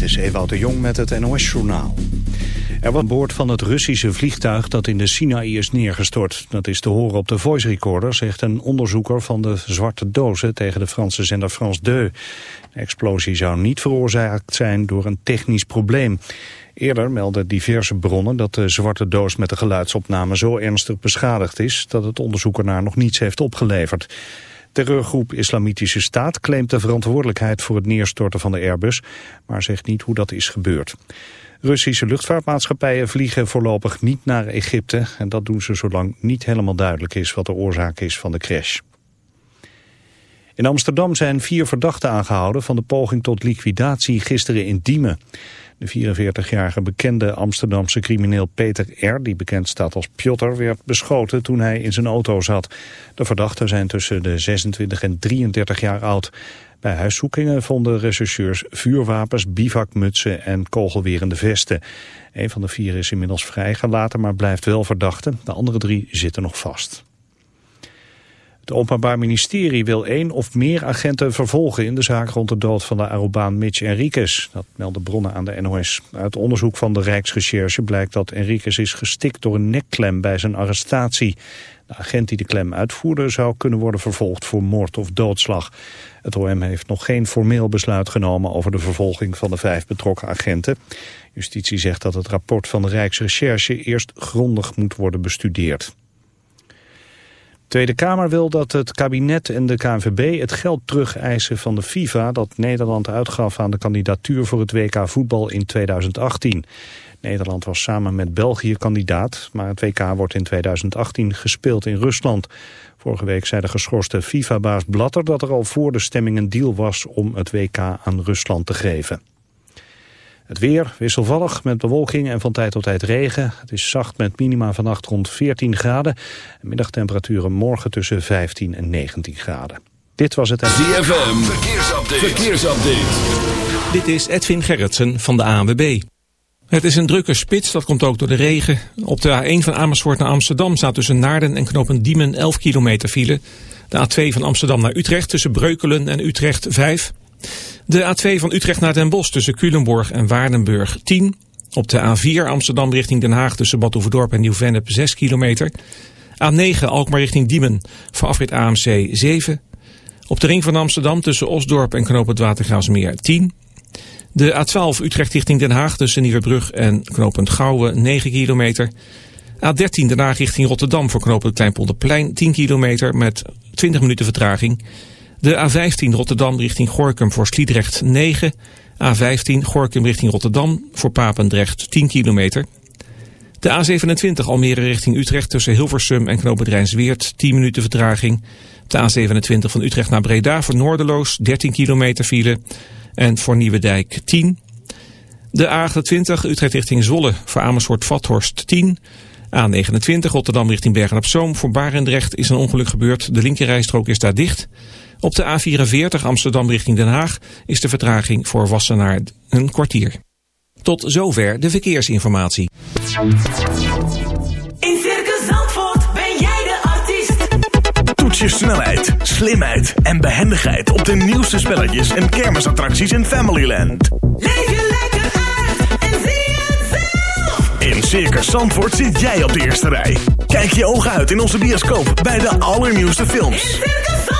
Dit is Ewout de Jong met het NOS-journaal. Er was aan boord van het Russische vliegtuig dat in de Sinaï is neergestort. Dat is te horen op de voice recorder, zegt een onderzoeker van de zwarte dozen tegen de Franse zender France 2. De explosie zou niet veroorzaakt zijn door een technisch probleem. Eerder meldden diverse bronnen dat de zwarte doos met de geluidsopname zo ernstig beschadigd is dat het onderzoek ernaar nog niets heeft opgeleverd. Terreurgroep Islamitische Staat claimt de verantwoordelijkheid voor het neerstorten van de Airbus, maar zegt niet hoe dat is gebeurd. Russische luchtvaartmaatschappijen vliegen voorlopig niet naar Egypte en dat doen ze zolang niet helemaal duidelijk is wat de oorzaak is van de crash. In Amsterdam zijn vier verdachten aangehouden van de poging tot liquidatie gisteren in Diemen. De 44-jarige bekende Amsterdamse crimineel Peter R., die bekend staat als Piotr, werd beschoten toen hij in zijn auto zat. De verdachten zijn tussen de 26 en 33 jaar oud. Bij huiszoekingen vonden rechercheurs vuurwapens, bivakmutsen en kogelwerende vesten. Een van de vier is inmiddels vrijgelaten, maar blijft wel verdachte. De andere drie zitten nog vast. Het Openbaar Ministerie wil één of meer agenten vervolgen in de zaak rond de dood van de Arubaan Mitch Enriquez. Dat melden bronnen aan de NOS. Uit onderzoek van de Rijksrecherche blijkt dat Enriquez is gestikt door een nekklem bij zijn arrestatie. De agent die de klem uitvoerde zou kunnen worden vervolgd voor moord of doodslag. Het OM heeft nog geen formeel besluit genomen over de vervolging van de vijf betrokken agenten. Justitie zegt dat het rapport van de Rijksrecherche eerst grondig moet worden bestudeerd. Tweede Kamer wil dat het kabinet en de KNVB het geld terugeisen van de FIFA dat Nederland uitgaf aan de kandidatuur voor het WK voetbal in 2018. Nederland was samen met België kandidaat, maar het WK wordt in 2018 gespeeld in Rusland. Vorige week zei de geschorste FIFA-baas Blatter dat er al voor de stemming een deal was om het WK aan Rusland te geven. Het weer wisselvallig met bewolking en van tijd tot tijd regen. Het is zacht met minima vannacht rond 14 graden. En middagtemperaturen morgen tussen 15 en 19 graden. Dit was het... ZFM, verkeersupdate. verkeersupdate. Dit is Edwin Gerritsen van de ANWB. Het is een drukke spits, dat komt ook door de regen. Op de A1 van Amersfoort naar Amsterdam staat tussen Naarden en Knopen Diemen 11 kilometer file. De A2 van Amsterdam naar Utrecht tussen Breukelen en Utrecht 5. De A2 van Utrecht naar Den Bosch tussen Culemborg en Waardenburg 10. Op de A4 Amsterdam richting Den Haag tussen Bad en Nieuw-Vennep 6 kilometer. A9 Alkmaar richting Diemen voor afrit AMC 7. Op de ring van Amsterdam tussen Osdorp en Knoop het Watergraafsmeer 10. De A12 Utrecht richting Den Haag tussen Nieuwebrug en knooppunt Gouwen 9 kilometer. A13 Den Haag richting Rotterdam voor knooppunt Kleinpolderplein 10 kilometer met 20 minuten vertraging. De A15 Rotterdam richting Gorkum voor Sliedrecht 9. A15 Gorkum richting Rotterdam voor Papendrecht 10 kilometer. De A27 Almere richting Utrecht tussen Hilversum en knooppunt Rijnsweert 10 minuten vertraging. De A27 van Utrecht naar Breda voor Noorderloos 13 kilometer file en voor Nieuwedijk 10. De A28 Utrecht richting Zwolle voor Amersfoort-Vathorst 10. A29 Rotterdam richting Bergen-op-Zoom voor Barendrecht is een ongeluk gebeurd. De linkerrijstrook is daar dicht. Op de A44 Amsterdam richting Den Haag is de vertraging voor Wassenaar een kwartier. Tot zover de verkeersinformatie. In Circus Zandvoort ben jij de artiest. Toets je snelheid, slimheid en behendigheid op de nieuwste spelletjes en kermisattracties in Familyland. Leef je lekker uit en zie het zelf. In Circus Zandvoort zit jij op de eerste rij. Kijk je ogen uit in onze bioscoop bij de allernieuwste films. In Circus Zandvoort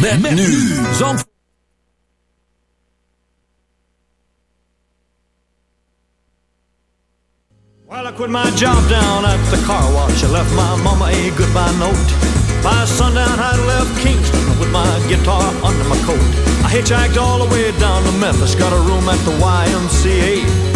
Met, met nu. Zandvoort. Well, I quit my job down at the car wash. I left my mama a goodbye note. By sundown, I left Kingston with my guitar under my coat. I hitchhiked all the way down to Memphis, got a room at the YMCA.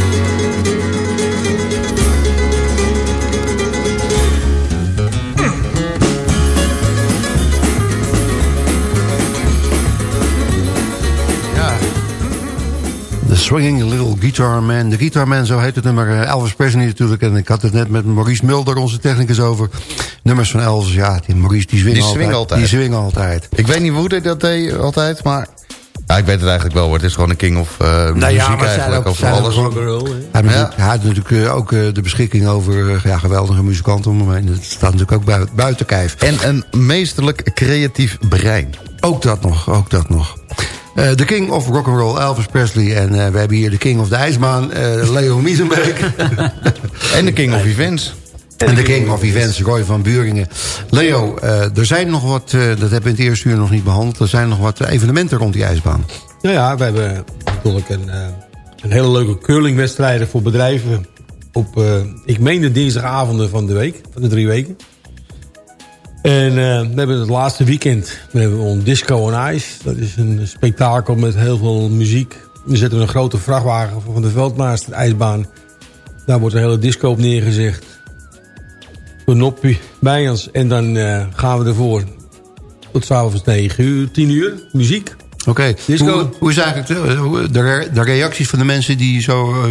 Swinging Little Guitar Man. De Guitar Man, zo heet het nummer. Eh, Elvis Presley natuurlijk. En ik had het net met Maurice Mulder, onze technicus, over. Nummers van Elvis, ja, die Maurice die swingen Die altijd. Die swingen altijd. Ik weet niet hoe hij dat deed altijd, maar... Ja, ik weet het eigenlijk wel hoor. Het is gewoon een king of uh, Nou muziek ja, maar eigenlijk. ook, Of zijn ook alles. hij, heeft natuurlijk- hij had natuurlijk eh, ook eh, de beschikking over ja, geweldige muzikanten om hem heen. Dat staat natuurlijk ook buiten, buiten kijf. En een meesterlijk creatief brein. Ook dat nog, ook dat nog. Eh, De King of Rock'n'Roll, Elvis Presley. En eh, we hebben hier de King of de IJsbaan, eh, Leo Miesenbeek. En de king of events. En de King of Events, Roy van Buringen. Leo, eh, er zijn nog wat, eh, dat hebben we in het eerste uur nog niet behandeld... er zijn nog wat evenementen rond die ijsbaan. Nou ja, we hebben natuurlijk een, eh, een hele leuke curlingwedstrijden voor bedrijven. Op, eh, ik meen de dinsdagavonden van de week, van de drie weken. En eh, we hebben het laatste weekend we hebben een Disco on Ice. Dat is een spektakel met heel veel muziek. Dan zetten we een grote vrachtwagen van de veld naast de ijsbaan. Daar wordt een hele disco op neergezegd. Een noppie bij ons. En dan eh, gaan we ervoor tot s'avonds 9 uur, 10 uur. Muziek. Oké, hoe, hoe is eigenlijk de, de, re- de reacties van de mensen die zo eh,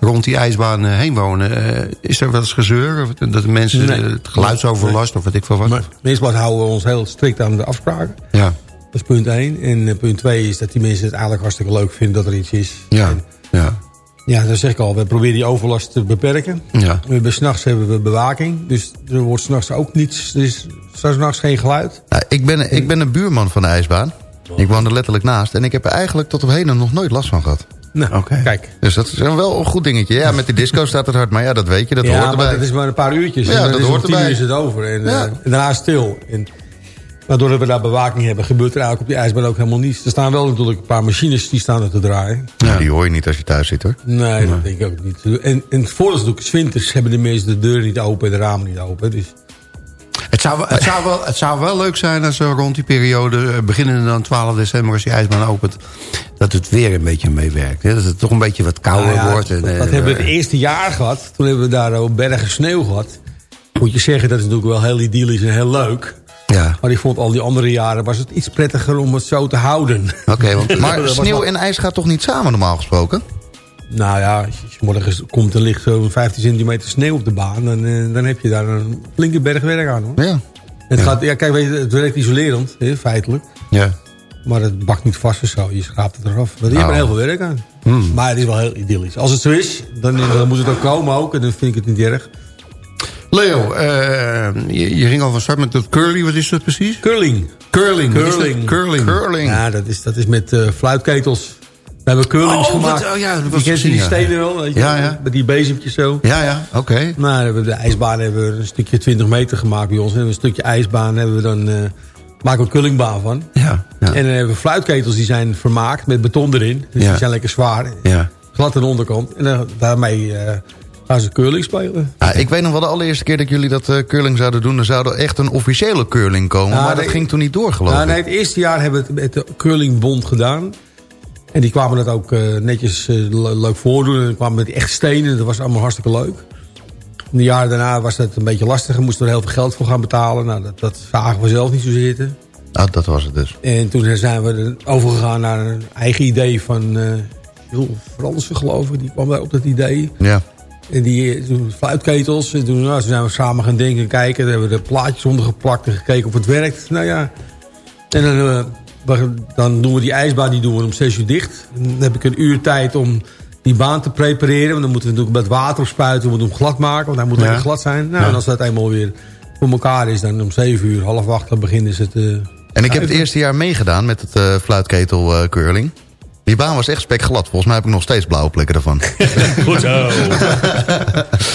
rond die ijsbaan eh, heen wonen? Eh, is er wel eens gezeur? Of dat de mensen Nee. het geluidsoverlast of wat ik veel wat? Maar meestal houden we ons heel strikt aan de afspraken. ja, Dat is punt 1. En punt 2 is dat die mensen het eigenlijk hartstikke leuk vinden dat er iets is. ja, En, ja, ja, dat zeg ik al. We proberen die overlast te beperken. ja. We hebben, s'nachts hebben we bewaking. Dus er wordt s'nachts ook niets. Er is s'nachts geen geluid. Nou, ik, ben, ik ben een buurman van de ijsbaan. Ik woon er letterlijk naast. En ik heb er eigenlijk tot op heden nog nooit last van gehad. Nou, Oké. kijk. Dus dat is wel een goed dingetje. Ja, met die disco staat het hard. Maar ja, dat weet je. Dat ja, hoort maar erbij. dat is maar een paar uurtjes. Ja, dat is hoort tien erbij. uur is het over. En, Ja. eh, en daarna stil. En, waardoor we daar bewaking hebben, gebeurt er eigenlijk op die ijsbaan ook helemaal niets. Er staan wel natuurlijk een paar machines die staan er te draaien. Ja, Die hoor je niet als je thuis zit hoor. Nee, dat denk ik ook niet. En, en is natuurlijk, winters hebben de mensen de deuren niet open en de ramen niet open. Dus Het zou, het, zou wel, het zou wel leuk zijn als rond die periode, eh, beginnende dan 12 december als die ijsbaan opent, dat het weer een beetje meewerkt. Dat het toch een beetje wat kouder Nou ja, wordt. En, dat, eh, dat hebben we het eerste jaar gehad. Toen hebben we daar ook bergen sneeuw gehad. Moet je zeggen, dat is natuurlijk wel heel idyllisch en heel leuk. Ja, Maar ik vond al die andere jaren was het iets prettiger om het zo te houden. oké. want Maar sneeuw en ijs gaat toch niet samen normaal gesproken? Nou ja, als je morgen komt en ligt zo'n 15 centimeter sneeuw op de baan... Dan, eh, dan heb je daar een flinke berg werk aan. Hoor. Ja. Het, gaat, ja, kijk, weet je, het werkt isolerend, hè, feitelijk. ja. Maar het bakt niet vast of zo. Je schraapt het eraf. Je hebt er heel veel werk aan. Maar het is wel heel idyllisch. Als het zo is, dan, dan moet het ook komen ook. En dan vind ik het niet erg. Leo, eh, je, je ging al van start met dat curly. Wat is dat precies? Curling. Curling. Curling. Curling. Curling. Ja, dat is, dat is met eh, fluitketels. We hebben curlings Oh, gemaakt. dat- oh ja, dat was gezien, die ja. stenen wel, weet je Ja, ja. Met die bezempjes zo. Ja, ja, oké. Nou, hebben we de ijsbaan hebben we een stukje 20 meter gemaakt bij ons. En een stukje ijsbaan hebben we dan, eh maken we een curlingbaan van. Ja, ja. En dan hebben we fluitketels die zijn vermaakt met beton erin. Dus Ja. die zijn lekker zwaar. ja. Glad aan de onderkant. En dan, daarmee eh, gaan ze curling spelen. Ja, ik weet nog wel de allereerste keer dat jullie dat eh, curling zouden doen. Er zou er echt een officiële curling komen. Ja, maar dat nee. ging toen niet door, geloof Nou, ik. nee, het eerste jaar hebben we het met de curlingbond gedaan. En die kwamen dat ook eh, netjes eh, le- leuk voordoen. En kwamen met echt stenen. Dat was allemaal hartstikke leuk. De jaren daarna was dat een beetje lastiger. Moesten we er heel veel geld voor gaan betalen. Nou, dat, dat zagen we zelf niet zo zitten. Ah, dat was het dus. En toen zijn we er overgegaan naar een eigen idee van... eh Jules Fransen, geloof ik. Die kwam bij op dat idee. Ja. En die toen fluitketels. En toen, nou, toen zijn we samen gaan denken en kijken. Daar hebben we de plaatjes onder geplakt en gekeken of het werkt. Nou ja. En dan, dan doen we die ijsbaan die doen we om 6 uur dicht. Dan heb ik een uur tijd om die baan te prepareren. Want dan moeten we natuurlijk met water spuiten. We moeten hem glad maken, want hij moet Ja. glad zijn. Nou, Ja. En als dat eenmaal weer voor elkaar is, dan om 7 uur, half acht, dan beginnen ze eh, En ik heb het eerste jaar meegedaan met het eh, fluitketel eh, curling. Die baan was echt spekglad. Volgens mij heb ik nog steeds blauwe plekken ervan. Goed zo.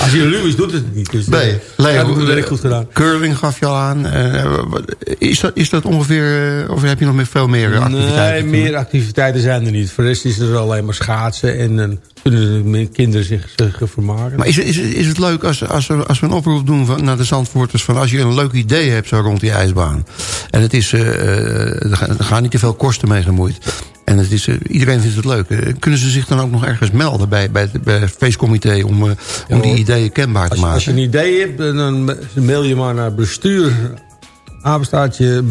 Als je luw is, doet het niet. Dus, Nee, eh, Leo, heb ik mijn werk goed gedaan. Curling gaf je al aan. Eh, wat- is, dat, is dat ongeveer... eh, of heb je nog meer, veel meer eh, Nee, activiteiten? meer activiteiten zijn er niet. Voor de rest is er alleen maar schaatsen. En kunnen de kinderen zich, zich vermaken. Maar is, het- is, het- is het leuk als, als, we, als we een oproep doen van, naar de Zandvoorters... van als je een leuk idee hebt zo rond die ijsbaan... en het is, eh, eh, er gaan- er gaan niet te veel kosten mee gemoeid... en het is, eh, iedereen vindt het leuk... eh, kunnen ze zich dan ook nog ergens melden bij, bij, het- bij het feestcomité... om, eh, om die ideeën kenbaar te Als, maken? als je een idee hebt, dan mail je maar naar bestuur... apenstaartje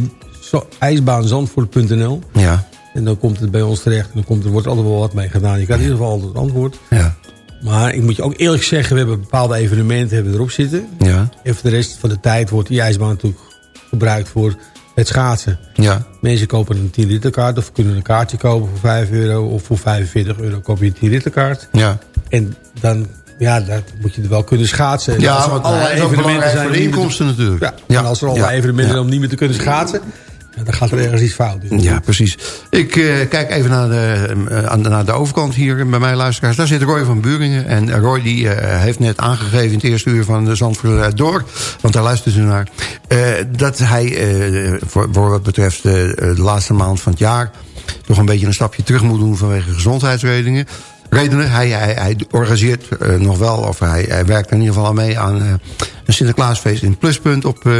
ijsbaanzandvoort.nl Ja, En dan komt het bij ons terecht. En dan komt, er wordt altijd wel wat mee gedaan. Je krijgt in ieder geval altijd het antwoord. ja, Maar ik moet je ook eerlijk zeggen... we hebben bepaalde evenementen hebben erop zitten. ja, En voor de rest van de tijd wordt die ijsbaan natuurlijk gebruikt voor het schaatsen. ja. Mensen kopen een 10 liter kaart of kunnen een kaartje kopen voor 5 euro. Of voor 45 euro koop je een 10 liter kaart. ja. En dan ja, dat moet je er wel kunnen schaatsen. En Ja, er want allerlei voor de niet te- inkomsten natuurlijk. Ja, Ja, en als er allerlei ja, evenementen ja. om niet meer te kunnen schaatsen... dan gaat er ergens iets fout. Dus Ja, precies. Ik eh, kijk even naar de, de- naar de overkant hier bij mijn luisteraars. Daar zit Roy van Buringen. En Roy die, eh, heeft net aangegeven in het eerste uur van de Zandvoort door... want daar luistert u naar... dat hij voor, voor wat betreft de laatste maand van het jaar... toch een beetje een stapje terug moet doen vanwege gezondheidsredenen. Redenen. Hij, hij, hij organiseert nog wel, of hij, hij werkt er in ieder geval aan mee... aan een Sinterklaasfeest in Pluspunt op...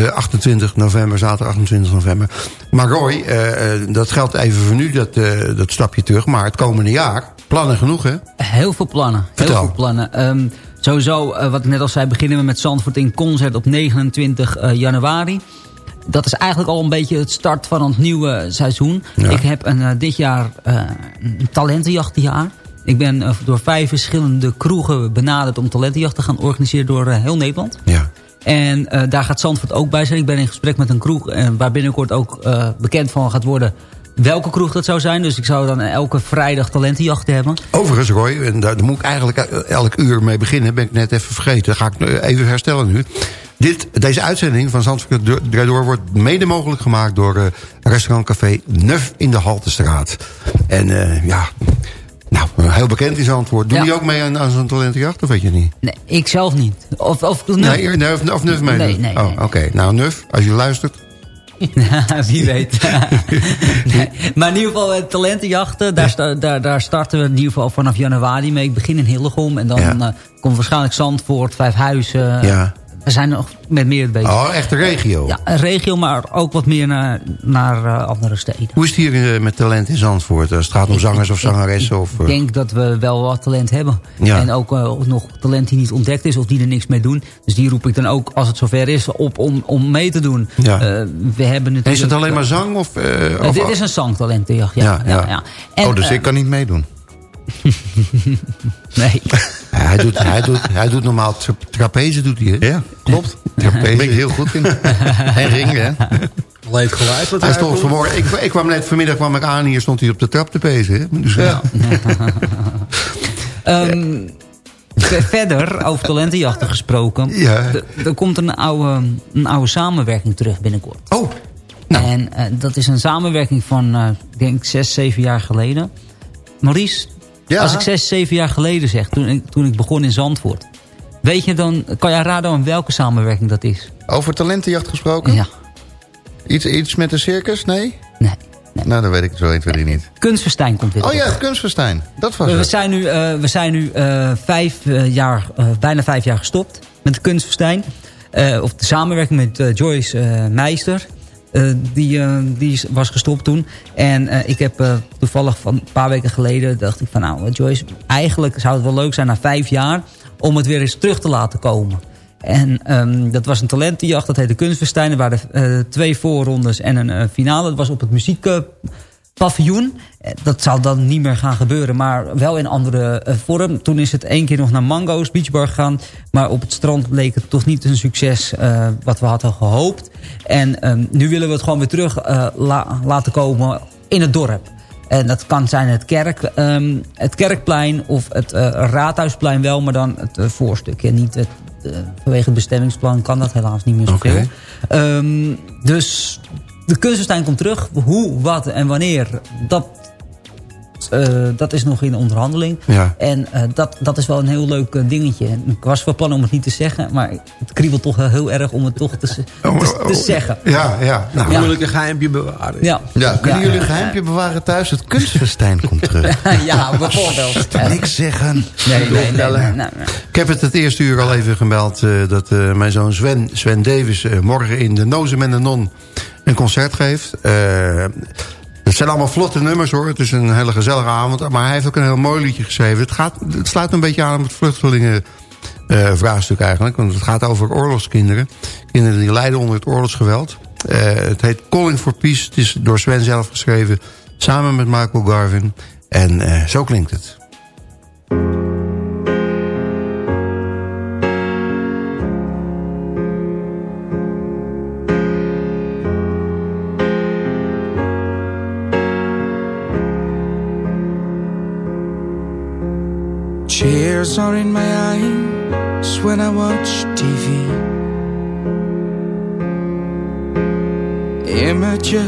eh, eh, 28 november, zaterdag 28 november. Maar Roy, eh, eh, dat geldt even voor nu, dat, dat stapje terug. Maar het komende jaar, plannen genoeg hè? Heel veel plannen. Vertel. Heel veel plannen. Ehm, sowieso, wat ik net al zei, beginnen we met Zandvoort in Concert op 29 eh, januari. Dat is eigenlijk al een beetje het start van het nieuwe seizoen. Ja. Ik heb een, dit jaar een talentenjachtjaar. Ik ben door vijf verschillende kroegen benaderd om talentenjacht te gaan organiseren door heel Nederland. Ja. En eh, daar gaat Zandvoort ook bij zijn. Ik ben in gesprek met een kroeg eh, waar binnenkort ook eh, bekend van gaat worden welke kroeg dat zou zijn. Dus ik zou dan elke vrijdag talentenjachten hebben. Overigens Roy, en daar, moet ik eigenlijk elk uur mee beginnen. Ben ik net even vergeten. Ga ik even herstellen nu. Dit, deze uitzending van Zandvoort Draait Door wordt mede mogelijk gemaakt door restaurantcafé Neuf in de Haltestraat. En ja, nou, heel bekend is antwoord. Doen Ja. die ook mee aan, aan zo'n talentenjacht of weet je niet? Nee, ik zelf niet. Of, of Nee, nee, of, of Nuf mee Nee, nee, Oh, nee. oké. Nou, Nuf, als je luistert. Wie weet. nee. Maar in ieder geval eh, talentenjachten. Daar, daar, daar starten we in ieder geval vanaf januari mee. Ik begin in Hillegom. En dan Ja. eh, komt waarschijnlijk Zandvoort, Vijfhuizen. Ja. We zijn nog met meer bezig. Oh, echt de regio. Ja, een regio, maar ook wat meer naar, naar eh, andere steden. Hoe is het hier eh, met talent in Zandvoort? Als het gaat om zangers of zangeressen? Of, Ik eh, denk dat we wel wat talent hebben. Ja. En ook nog talent die niet ontdekt is of die er niks mee doen. Dus die roep ik dan ook, als het zover is, op om, om mee te doen. Ja. Eh, we hebben natuurlijk, is het alleen maar zang? Of, of- dit is een zangtalentenjacht, ja. Ja, ja, ja. ja. En, oh, dus ik kan niet meedoen. Nee. Ja, hij, doet, hij, doet, hij doet normaal tra trapeze, doet hij, hè? Ja, klopt. Daar ben ik heel goed in. en ringen, hè? Alleen het geluid wat Hij stond vanmorgen, ik, ik kwam net vanmiddag kwam ik aan, hier stond hij op de trap te pezen. Hè? Dus, ja. Ehm, ver- verder, over talentenjachten gesproken. Ja. Er komt een oude, een oude samenwerking terug binnenkort. Oh, En eh, dat is een samenwerking van, eh, ik denk, zes, zeven jaar geleden. Maurice, Ja. als ik zes, zeven jaar geleden zeg, toen ik, toen ik begon in Zandvoort. Weet je dan, kan jij raden aan welke samenwerking dat is? Over talentenjacht gesproken? Ja, Iets, iets met een circus? Nee? nee. Nou, dat weet ik zo 1, 2, 3 niet. Kunstverstijn komt weer Oh ja, kunstfestijn. Dat was We het. zijn nu, eh, we zijn nu eh, vijf, eh, jaar, bijna vijf jaar gestopt met de Kunstverstijn. Of de samenwerking met Joyce Meister. Eh, die, eh, die was gestopt toen. En eh, ik heb toevallig van een paar weken geleden... dacht ik van nou Joyce, eigenlijk zou het wel leuk zijn na vijf jaar... om het weer eens terug te laten komen. En ehm, dat was een talentenjacht, dat heette Kunstverstijn. Er waren twee voorrondes en een finale. Dat was op het muziekpaviljoen. Eh, dat zal dan niet meer gaan gebeuren, maar wel in andere eh, vorm. Toen is het één keer nog naar Mango's Beachbar gegaan. Maar op het strand leek het toch niet een succes eh, wat we hadden gehoopt. En ehm, nu willen we het gewoon weer terug la- laten komen in het dorp. En dat kan zijn het, kerk, ehm, het kerkplein of het raadhuisplein wel, maar dan het eh, voorstukje. Niet het, vanwege het bestemmingsplan kan dat helaas niet meer zoveel. Ehm, dus de kunstenstein komt terug. Hoe, wat en wanneer, dat, eh, dat is nog in onderhandeling. Ja. En eh, dat, dat is wel een heel leuk eh, dingetje. Ik was van plan om het niet te zeggen, maar het kriebelt toch wel heel erg om het toch te, te, te, te zeggen. Ja, ja. Nou, Ja. Moeilijk een geheimpje bewaren. Ja, Ja, kunnen Ja. jullie een geheimpje bewaren thuis? Het kunstfestijn komt terug. ja bijvoorbeeld. Niks zeggen. Nee, nee, nee, nee, nee, nee. Ik heb het het eerste uur al even gemeld eh, dat eh, mijn zoon Sven, Sven Davis eh, morgen in de Nozem en de Non een concert geeft. Eh, het zijn allemaal vlotte nummers hoor. Het is een hele gezellige avond. Maar hij heeft ook een heel mooi liedje geschreven. Het, gaat, het sluit een beetje aan op het vluchtelingen eh, eigenlijk. Want het gaat over oorlogskinderen. Kinderen die lijden onder het oorlogsgeweld. Eh, het heet Calling for Peace. Het is door Sven zelf geschreven. Samen met Michael Garvin. En zo klinkt het.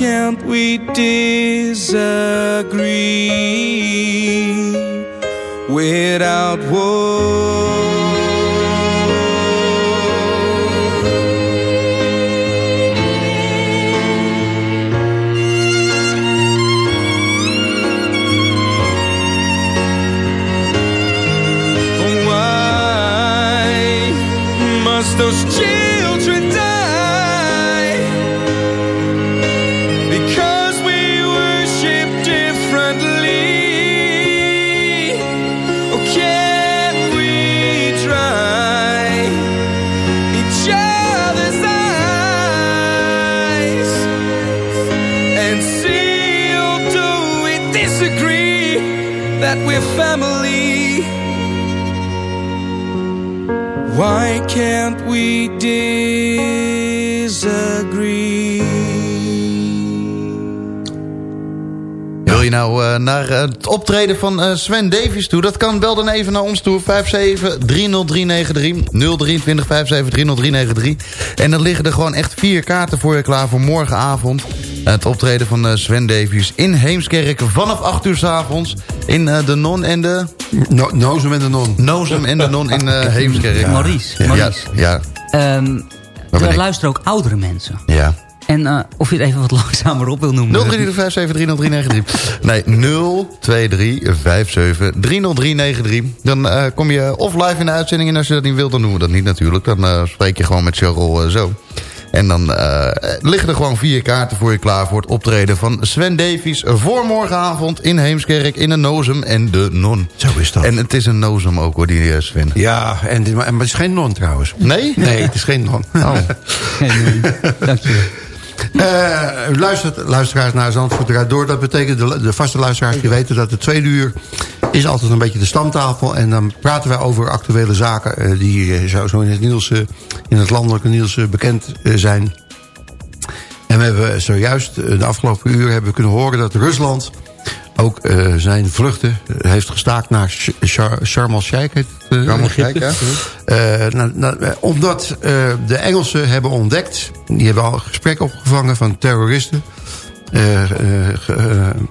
Why can't we disagree disagree? Wil je nou eh, naar eh, het optreden van eh, Sven Davies toe? Dat kan, bel dan even naar ons toe. 5730393. 023 5730393. En dan liggen er gewoon echt vier kaarten voor je klaar voor morgenavond. Het optreden van eh, Sven Davies in Heemskerk vanaf 8 uur s avonds. In eh, de Non en de... No, Nozem en de Non. Nozem en de Non in eh, Heemskerk. Maurice, Ja, Maurice. ja, Ehm, er ik? luisteren ook oudere mensen. ja. En eh, of je het even wat langzamer op wil noemen. 023 Nee, 023 Dan eh, kom je of live in de uitzending... en als je dat niet wilt, dan doen we dat niet natuurlijk. Dan eh, spreek je gewoon met Cheryl zo. En dan eh, liggen er gewoon vier kaarten voor je klaar... voor het optreden van Sven Davies... voor morgenavond in Heemskerk in de Nozem en de Non. Zo is dat. En het is een Nozem ook hoor, die eh, Sven. Ja, en, maar het is geen non trouwens. Nee? Nee, het is geen non. Oh. Dank je. Eh, u luistert, luisteraars naar Zandvoort eruit door. Dat betekent, de, vaste luisteraars die weten dat de tweede uur... is altijd een beetje de stamtafel. En dan praten wij over actuele zaken... eh, die eh, zo, zo in het nieuws, eh, in het landelijke nieuws eh, bekend eh, zijn. En we hebben zojuist eh, de afgelopen uur hebben we kunnen horen... dat Rusland ook eh, zijn vluchten eh, heeft gestaakt naar Sh- Shar- Sharm el-Sheikh. eh, Sharm el-Sheikh, nou, nou, omdat de Engelsen hebben ontdekt... die hebben al gesprekken opgevangen van terroristen...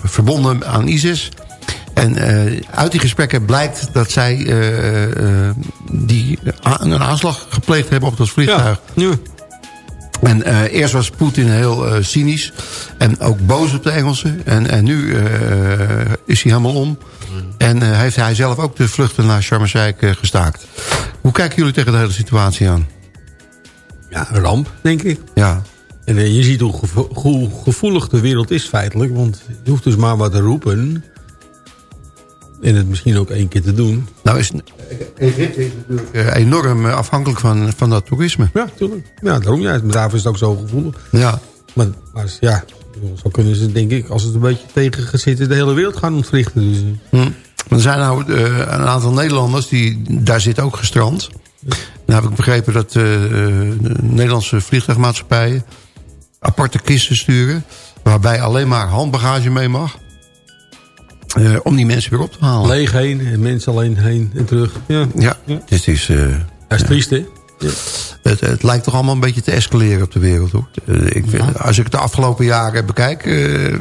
verbonden aan ISIS... En uit die gesprekken blijkt dat zij die een aanslag gepleegd hebben op dat vliegtuig. Ja. En eh, eerst was Poetin heel eh, cynisch en ook boos op de Engelsen. En, en nu eh, is hij helemaal om. En heeft hij zelf ook de vluchten naar Sharm gestaakt. Hoe kijken jullie tegen de hele situatie aan? Ja, een ramp, denk ik. Ja, En je ziet hoe, gevo- hoe gevoelig de wereld is feitelijk. Want je hoeft dus maar wat te roepen. En het misschien ook één keer te doen. nou is Egypte is natuurlijk eh, enorm eh, afhankelijk van, van dat toerisme. Ja, tuurlijk. Ja, daarom ja. Maar daarvoor is het ook zo gevoelig. Ja, Maar, maar ja, zo kunnen ze denk ik, als het een beetje tegen gaat zitten, de hele wereld gaan ontwrichten. Dus, eh, Hm. Er zijn nou eh, een aantal Nederlanders die daar zitten ook gestrand. Nou heb ik begrepen dat eh, eh, de Nederlandse vliegtuigmaatschappijen aparte kisten sturen. Waarbij alleen maar handbagage mee mag. Eh, om die mensen weer op te halen. leeg heen en mensen alleen heen en terug. Ja, Ja, het is, eh, dat is triest hè. het, het lijkt toch allemaal een beetje te escaleren op de wereld. Hoor. Eh, ik vind, Als ik het de afgelopen jaren bekijk, eh,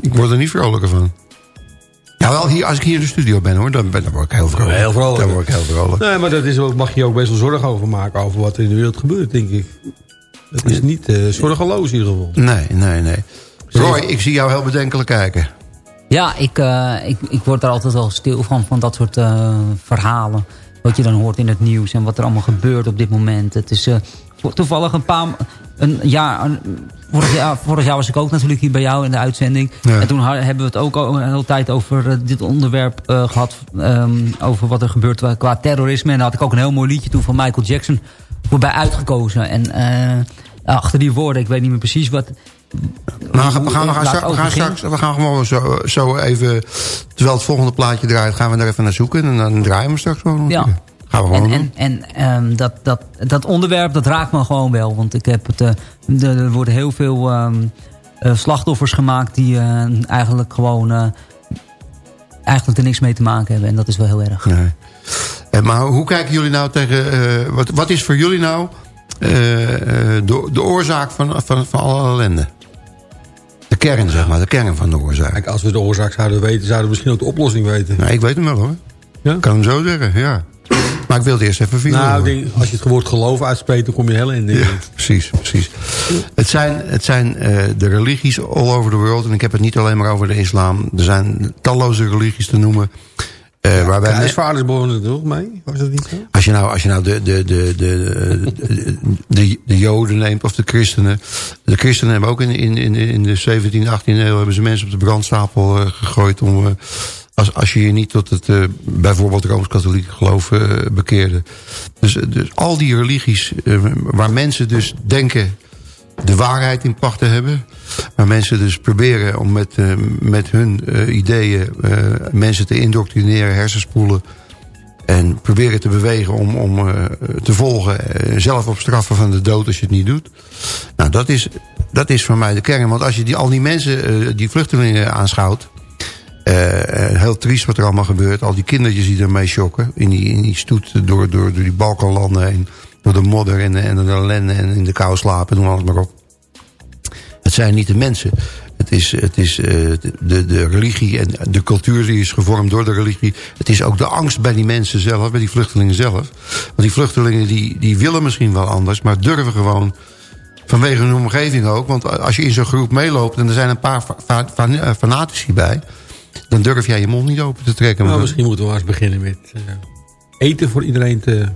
ik word er niet vrolijker van. Ja, wel hier, als ik hier in de studio ben hoor, dan, ben, dan word ik heel vrolijk. Heel vrolijk. Dan word ik heel vrolijk. Nee, maar dat is ook, mag je ook best wel zorgen over maken, over wat er in de wereld gebeurt, denk ik. Het is niet eh, zorgeloos in ieder geval. Nee, nee, nee. Roy, ik zie jou heel bedenkelijk kijken. Ja, ik, eh, ik, ik word daar altijd wel stil van, van dat soort eh, verhalen. Wat je dan hoort in het nieuws en wat er allemaal gebeurt op dit moment. Het is eh, toevallig een paar... Een jaar, een- vorig, jaar, vorig jaar was ik ook natuurlijk hier bij jou in de uitzending. Ja. En toen hebben we het ook al een hele tijd over dit onderwerp eh, gehad. ehm, over wat er gebeurt qua- terrorisme. En daar had ik ook een heel mooi liedje toen van Michael Jackson voorbij uitgekozen. En achter die woorden, ik weet niet meer precies wat... We gaan, we gaan, Laat straks, we gaan, overging. straks, we gaan gewoon zo, zo even... Terwijl het volgende plaatje draait, gaan we er even naar zoeken. En dan draaien we straks gewoon. Ja. Gaan we gewoon En, en, en ehm, dat, dat, dat onderwerp, dat raakt me gewoon wel. Want ik heb het, eh, er worden heel veel ehm, eh, slachtoffers gemaakt... die eh, eigenlijk gewoon eigenlijk er niks mee te maken hebben. En dat is wel heel erg. Nee. En, maar hoe kijken jullie nou tegen... wat, wat is voor jullie nou de, de oorzaak van, van, van alle ellende? De kern, zeg maar. De kern van de oorzaak. Kijk, als we de oorzaak zouden weten, zouden we misschien ook de oplossing weten. Nou, ik weet hem wel hoor. Ja? Ik kan hem zo zeggen, ja. Maar ik wil het eerst even vieren. Nou, denk, als je het woord geloof uitspreekt, dan kom je heel in. Ja, precies, precies. Het zijn, het zijn eh, de religies all over the world. En ik heb het niet alleen maar over de islam. Er zijn talloze religies te noemen. Uh, Kruisvaarders behoren er ook mee, was dat niet zo? Als je nou, als je nou de, de, de, de, de, de, Joden neemt, of de christenen. De christenen hebben ook in, in, in, in de 17e, 18e eeuw... hebben ze mensen op de brandstapel uh, gegooid... om uh, als, als je je niet tot het uh, bijvoorbeeld Rooms-Katholieke geloof bekeerde. Dus, dus al die religies waar mensen dus denken de waarheid in pacht te hebben. Waar mensen dus proberen om met, uh, met hun uh, ideeën uh, mensen te indoctrineren, hersenspoelen. En proberen te bewegen om, om te volgen. zelf op straffen van de dood als je het niet doet. Nou, dat is, dat is voor mij de kern. Want als je die, al die mensen, die vluchtelingen aanschouwt. heel triest wat er allemaal gebeurt. Al die kindertjes die ermee shocken. In die, in die stoet door, door, door die Balkanlanden heen door de modder en en de ellende en in de kou slapen, noem alles maar op. Het zijn niet de mensen. Het is, het is uh, de, de religie en de cultuur die is gevormd door de religie. Het is ook de angst bij die mensen zelf, bij die vluchtelingen zelf. Want die vluchtelingen die, die willen misschien wel anders, maar durven gewoon vanwege hun omgeving ook. Want als je in zo'n groep meeloopt en er zijn een paar fa fa fanatici bij... dan durf jij je mond niet open te trekken. Nou, misschien moeten we eens beginnen met uh, eten voor iedereen te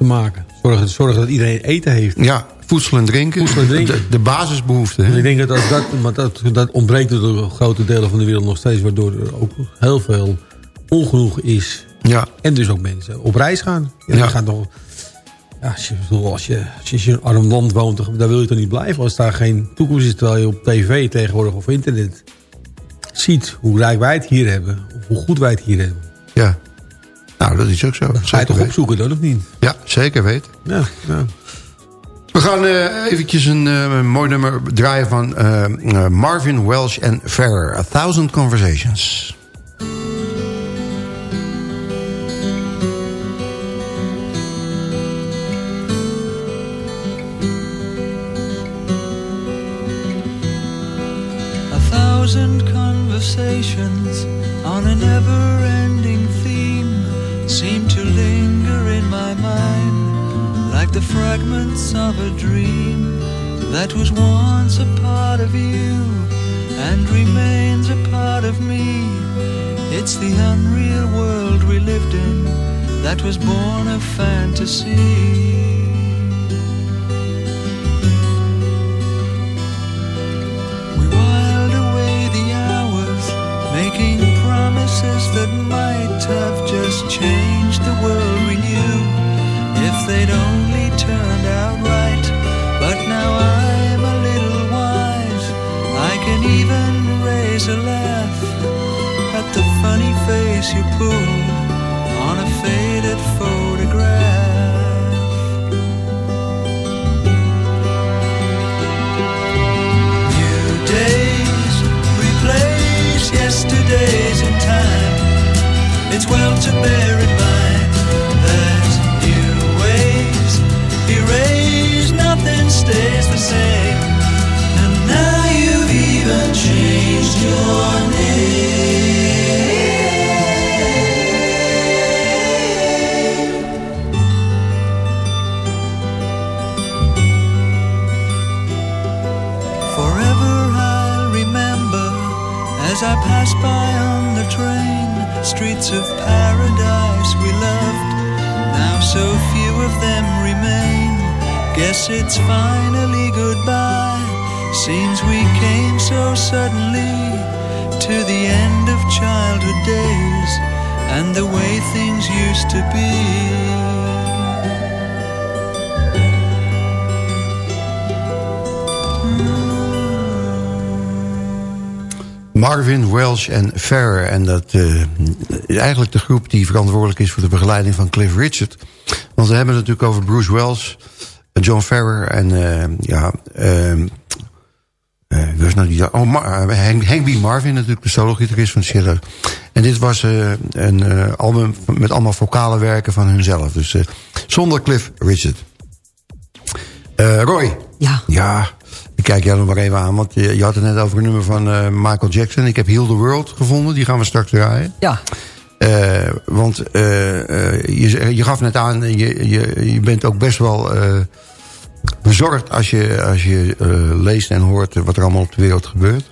te maken. Zorgen, zorgen dat iedereen eten heeft. Ja, voedsel en drinken. De, de basisbehoeften. Dus ik denk dat, als dat, maar dat, dat ontbreekt door grote delen van de wereld nog steeds. Waardoor er ook heel veel ongenoeg is. Ja. En dus ook mensen op reis gaan. Ja, ja. Gaan toch, ja, als, je, als, je, als je in een arm land woont, daar wil je toch niet blijven. Als daar geen toekomst is. Terwijl je op tv tegenwoordig of internet ziet hoe rijk wij het hier hebben. Of hoe goed wij het hier hebben. Ja. Nou, dat is ook zo. Dat ga je toch opzoeken, dat of niet? Ja, zeker weten. Ja, ja. We gaan uh, eventjes een, uh, een, mooi nummer draaien van uh, Marvin Welsh en Ferrer. A Thousand Conversations. The fragments of a dream that was once a part of you and remains a part of me. It's the unreal world we lived in that was born of fantasy. We whiled away the hours making promises that might have just changed the world we knew they'd only turned out right. But now I'm a little wise. I can even raise a laugh at the funny face you pulled on a faded photograph. To be. Marvin, Welsh en Ferrer. En dat uh, is eigenlijk de groep die verantwoordelijk is voor de begeleiding van Cliff Richard. Want we hebben het natuurlijk over Bruce Wells, John Ferrer en uh, ja... Uh, uh, nou die, oh, Mar Hank, B. Marvin, natuurlijk de solo-gitarist van Schiller. En dit was uh, een uh, album met allemaal vocale werken van hunzelf. Dus zonder Cliff Richard. Roy. Ja. Ja, ik kijk jou nog maar even aan, want je, je had het net over een nummer van Michael Jackson. Ik heb Heal the World gevonden, die gaan we straks draaien. Ja. Want je, je gaf net aan, je, je, je bent ook best wel bezorgd als je, als je leest en hoort wat er allemaal op de wereld gebeurt.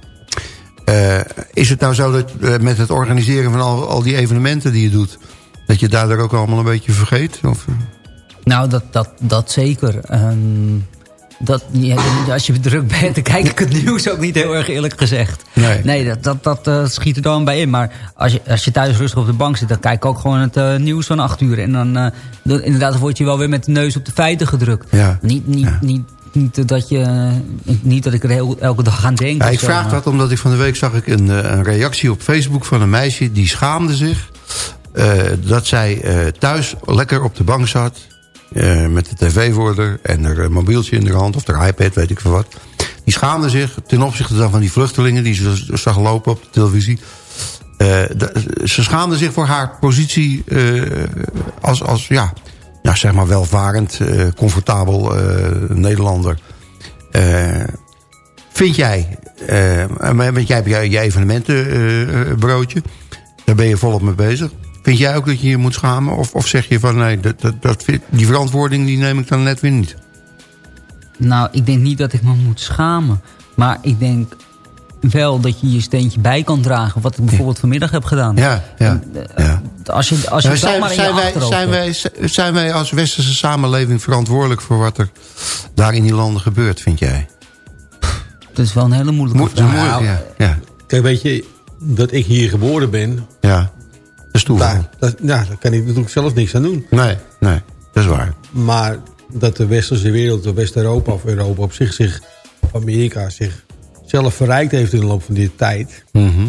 Eh, is het nou zo dat eh, met het organiseren van al, al die evenementen die je doet... dat je daardoor ook allemaal een beetje vergeet? Of, eh? Nou, dat, dat, dat zeker. Ehm, dat, ja, als je druk bent, dan kijk ik het nieuws ook niet heel erg eerlijk gezegd. Nee. Nee, dat, dat, dat schiet er dan bij in. Maar als je, als je thuis rustig op de bank zit, dan kijk ik ook gewoon het nieuws van acht uur. En dan, dan inderdaad word je wel weer met de neus op de feiten gedrukt. Ja. Niet, niet, niet, niet, dat je, niet dat ik er heel, elke dag aan denk. Ja, ik vraag dat omdat ik van de week zag ik een, eh, een reactie op Facebook van een meisje... die schaamde zich eh, dat zij eh, thuis lekker op de bank zat... met de tv voor haar en haar eh, mobieltje in de hand... of haar iPad, weet ik veel wat. Die schaamde zich ten opzichte dan van die vluchtelingen... die ze zag lopen op de televisie... Ze schaamde zich voor haar positie als, als ja, nou, zeg maar welvarend, eh, comfortabel eh, Nederlander. Eh, vind jij, want jij hebt je, je evenementenbroodje, daar ben je volop mee bezig. Vind jij ook dat je je moet schamen? Of, of zeg je van nee, dat, dat, dat, die verantwoording die neem ik dan net weer niet? Nou, ik denk niet dat ik me moet schamen. Maar ik denk wel dat je je steentje bij kan dragen. Wat ik bijvoorbeeld vanmiddag heb gedaan. Ja, ja. ja. Als je, als je Nou, dat zijn, maar in je zijn, wij, zijn, wij, zijn wij als westerse samenleving verantwoordelijk voor wat er daar in die landen gebeurt, vind jij? Dat is wel een hele moeilijke Mo- vraag. moeilijk, ja. ja. Kijk, weet je, dat ik hier geboren ben... Ja, dat is toeval. Daar, dat, ja, daar kan ik natuurlijk zelf niks aan doen. Nee, nee, dat is waar. Maar dat de westerse wereld, of West-Europa of Europa op zich, zich, of Amerika zich zelf verrijkt heeft in de loop van die tijd. Mhm.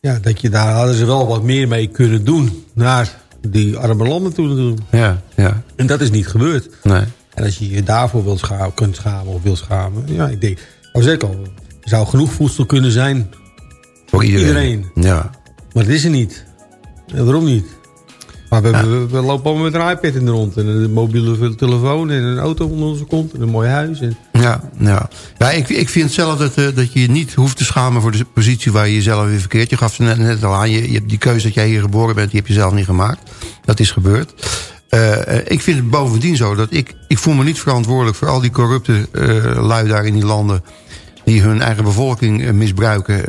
Ja, dat je daar hadden ze wel wat meer mee kunnen doen naar die arme landen toe te doen. Ja, ja, En dat is niet gebeurd. nee. En als je je daarvoor wilt schamen, kunt schamen of wil schamen. Ja, ik denk, als ik al, er zou genoeg voedsel kunnen zijn. Voor iedereen. Iedereen. Ja. Maar dat is er niet. Ja, waarom niet? Maar we, we, we lopen allemaal met een iPad in de rond. En een mobiele telefoon en een auto onder onze kont. En een mooi huis. En, Ja, ja. ja ik, ik vind zelf dat, eh, dat je je niet hoeft te schamen voor de positie waar je jezelf in verkeert. Je gaf ze net, net al aan, je, je hebt die keuze dat jij hier geboren bent, die heb je zelf niet gemaakt. Dat is gebeurd. Eh, eh, ik vind het bovendien zo dat ik, ik voel me niet verantwoordelijk voor al die corrupte eh lui daar in die landen. Die hun eigen bevolking misbruiken,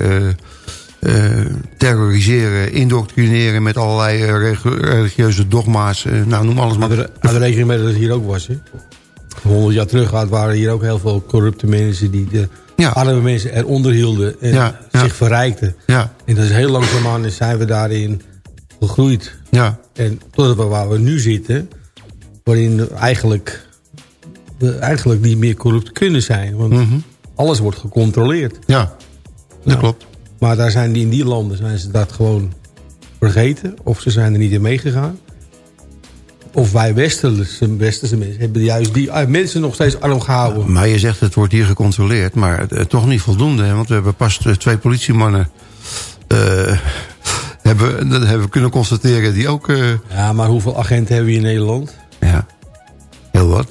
terroriseren, indoctrineren met allerlei eh, regu- religieuze dogma's. eh, nou, noem alles maar. had er rekening mee dat het hier ook was. Hè? 100 jaar terug had- waren hier ook heel veel corrupte mensen... die de Ja. arme mensen eronder hielden en Ja, ja. zich verrijkten. Ja, En dat is heel langzaamaan zijn we daarin gegroeid. ja, En tot waar we nu zitten... waarin we eigenlijk, we eigenlijk niet meer corrupt kunnen zijn. Want Mhm. alles wordt gecontroleerd. ja. Dat Nou, klopt. Maar daar zijn die, in die landen zijn ze dat gewoon vergeten. Of ze zijn er niet in meegegaan. Of wij westerse, westerse mensen hebben juist die ah, mensen nog steeds arm gehouden. Maar je zegt het wordt hier gecontroleerd, maar eh, toch niet voldoende. Hè? Want we hebben pas eh, twee politiemannen eh, hebben, dat hebben we kunnen constateren die ook... eh, Ja, maar hoeveel agenten hebben we in Nederland? Heel wat.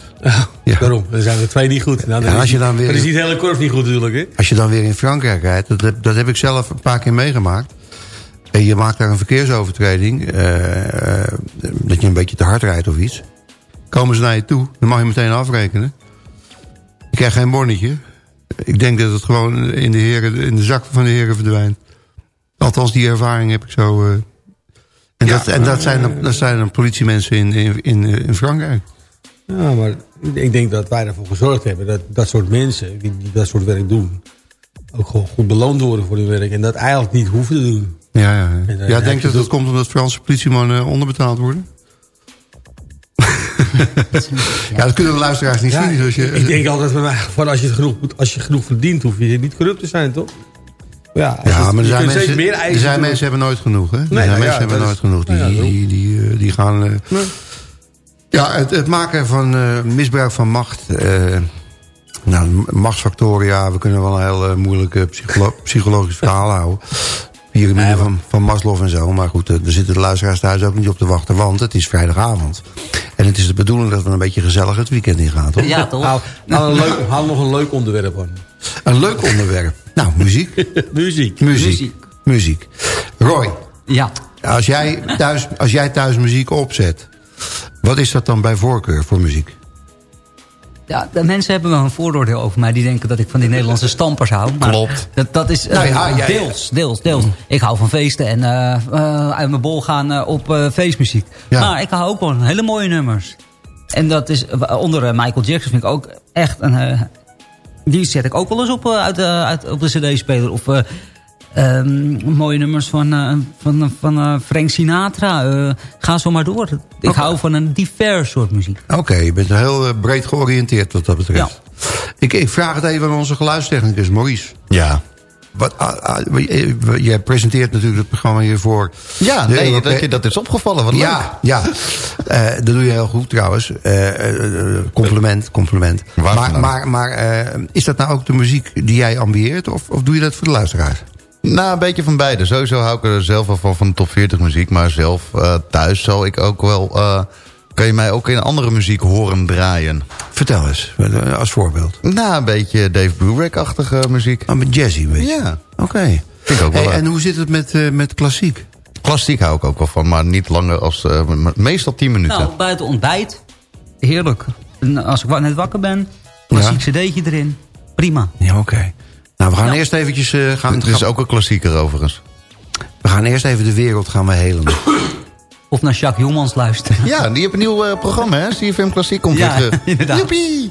Ja. Daarom, dan zijn er twee niet goed. Nou, dan Ja, is als je dan weer- dan is die hele korf niet goed natuurlijk. Hè? Als je dan weer in Frankrijk rijdt, dat heb, dat heb ik zelf een paar keer meegemaakt. En je maakt daar een verkeersovertreding, eh, dat je een beetje te hard rijdt of iets. Komen ze naar je toe, dan mag je meteen afrekenen. Je krijgt geen bonnetje. Ik denk dat het gewoon in de, heren, in de zak van de heren verdwijnt. Althans, die ervaring heb ik zo. eh. En, dat, en dat, zijn dan, dat zijn dan politiemensen in, in, in, in Frankrijk. Ja, maar ik denk dat wij ervoor gezorgd hebben dat dat soort mensen die, die dat soort werk doen, ook gewoon goed beloond worden voor hun werk. En dat eigenlijk niet hoeven te doen. Ja, ja, ja. heb denk je dat dat het- komt omdat Franse politiemannen onderbetaald worden? Ja, dat kunnen de luisteraars niet Ja, zien. Als je, ik denk altijd bij mij, van als je, genoeg, als je genoeg verdient, hoef je niet corrupt te zijn, toch? Ja, ja, maar er zijn, mensen, meer er zijn doen. mensen hebben nooit genoeg. Hè? Er nou zijn ja, mensen hebben dat nooit is- genoeg. Die, nou ja, die, die, eh, die gaan... eh, Nee. Ja, het, het maken van eh, misbruik van macht. eh, nou, machtsfactoren, ja, we kunnen wel een heel eh, moeilijke psycholo psychologisch verhaal houden. Pyramide van, van Maslow en zo. Maar goed, daar zitten de luisteraars thuis ook niet op te wachten. Want het is vrijdagavond. En het is de bedoeling dat we een beetje gezellig het weekend ingaan, toch? Ja, toch? Haal, haal, een leuk, haal nog een leuk onderwerp aan. Een leuk onderwerp. Nou, muziek. Muziek. Muziek. Muziek. Muziek. Roy, Ja. als jij, thuis, als jij thuis muziek opzet... wat is dat dan bij voorkeur voor muziek? Ja, de mensen hebben wel een vooroordeel over mij. Die denken dat ik van die Nederlandse stampers hou. Maar Klopt. Dat, dat is eh, Nou ja, deels, deels, deels. Ik hou van feesten en eh, eh, uit mijn bol gaan op feestmuziek. Ja. Maar ik hou ook wel van hele mooie nummers. En dat is onder Michael Jackson vind ik ook echt een... die zet ik ook wel eens op, uit, uit, op de cd-speler. Of eh, ehm, mooie nummers van, eh, van, van eh, Frank Sinatra. Eh, ga zo maar door. Ik hou van een divers soort muziek. Oké, je bent heel breed georiënteerd wat dat betreft. Ik, ik vraag het even aan onze geluidstechnicus, Maurice. Ja. Wat, ah, ah, jij presenteert natuurlijk het programma hiervoor. Ja, nee, Europe- dat, je, dat is opgevallen. Wat leuk. Ja, ja. Eh, dat doe je heel goed trouwens. Compliment, compliment. Waar Maar, maar, maar eh, is dat nou ook de muziek die jij ambieert? Of, of doe je dat voor de luisteraars? Nou, een beetje van beide. Sowieso hou ik er zelf wel van, van top 40 muziek. Maar zelf eh, thuis zal ik ook wel... eh, kan je mij ook in andere muziek horen draaien. Vertel eens, eh, als voorbeeld. Nou, een beetje Dave Brubeck-achtige muziek. Oh, met jazzy een beetje? Ja. Oké. Vind ik ook wel Hey, leuk. en hoe zit het met, eh, met klassiek? Klassiek hou ik ook wel van, maar niet langer als... eh, meestal 10 minuten. Nou, buiten ontbijt. Heerlijk. En als ik net wakker ben, klassiek cd'tje erin. Prima. Ja, oké. Nou, we gaan Ja. eerst eventjes... eh, gaan, Het is gaan- ook een klassieker overigens. we gaan eerst even de wereld gaan we helen. Of naar Jacques Jongmans luisteren. Ja, die heeft een nieuw eh, programma, hè? CFM Klassiek komt Ja, weer terug. inderdaad. Joepie!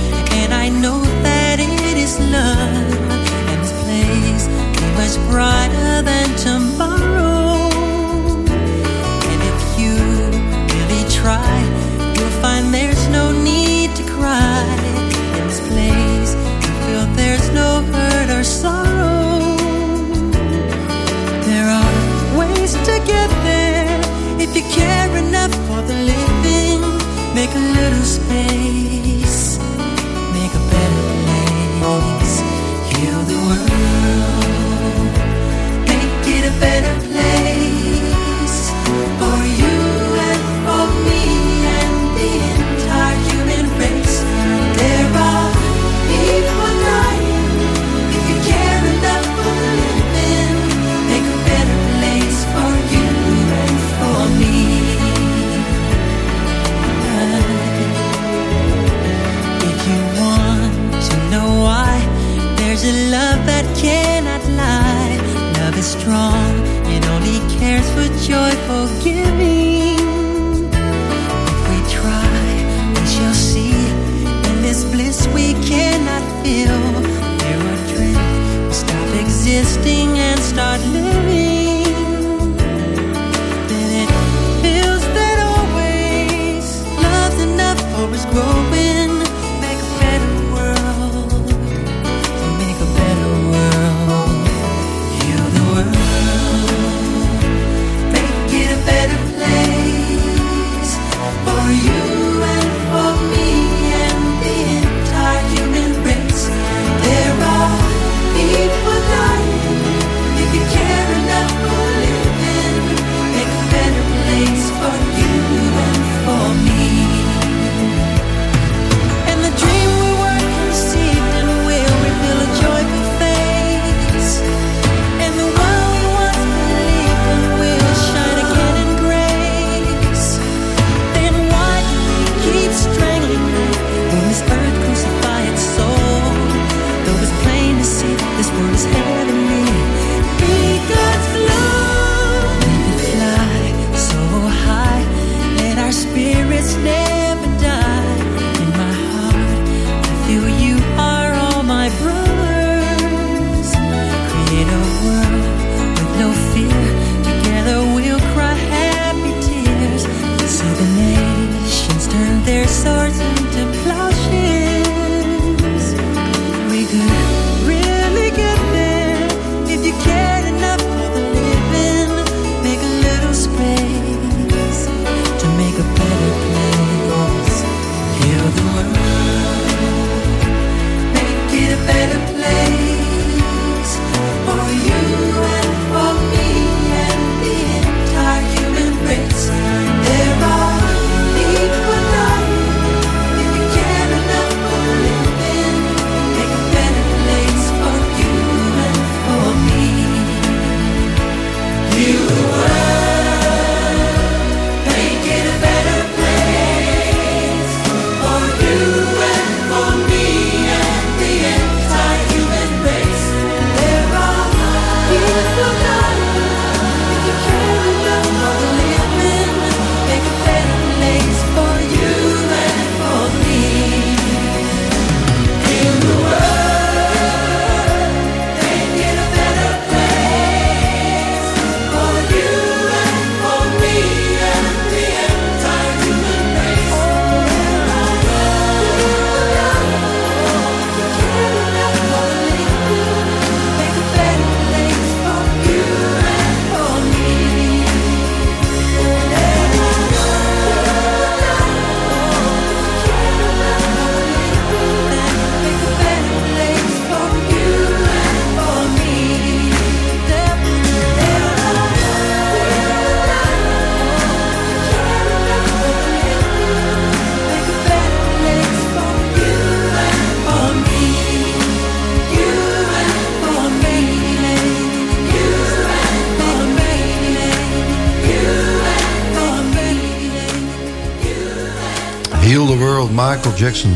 Michael Jackson.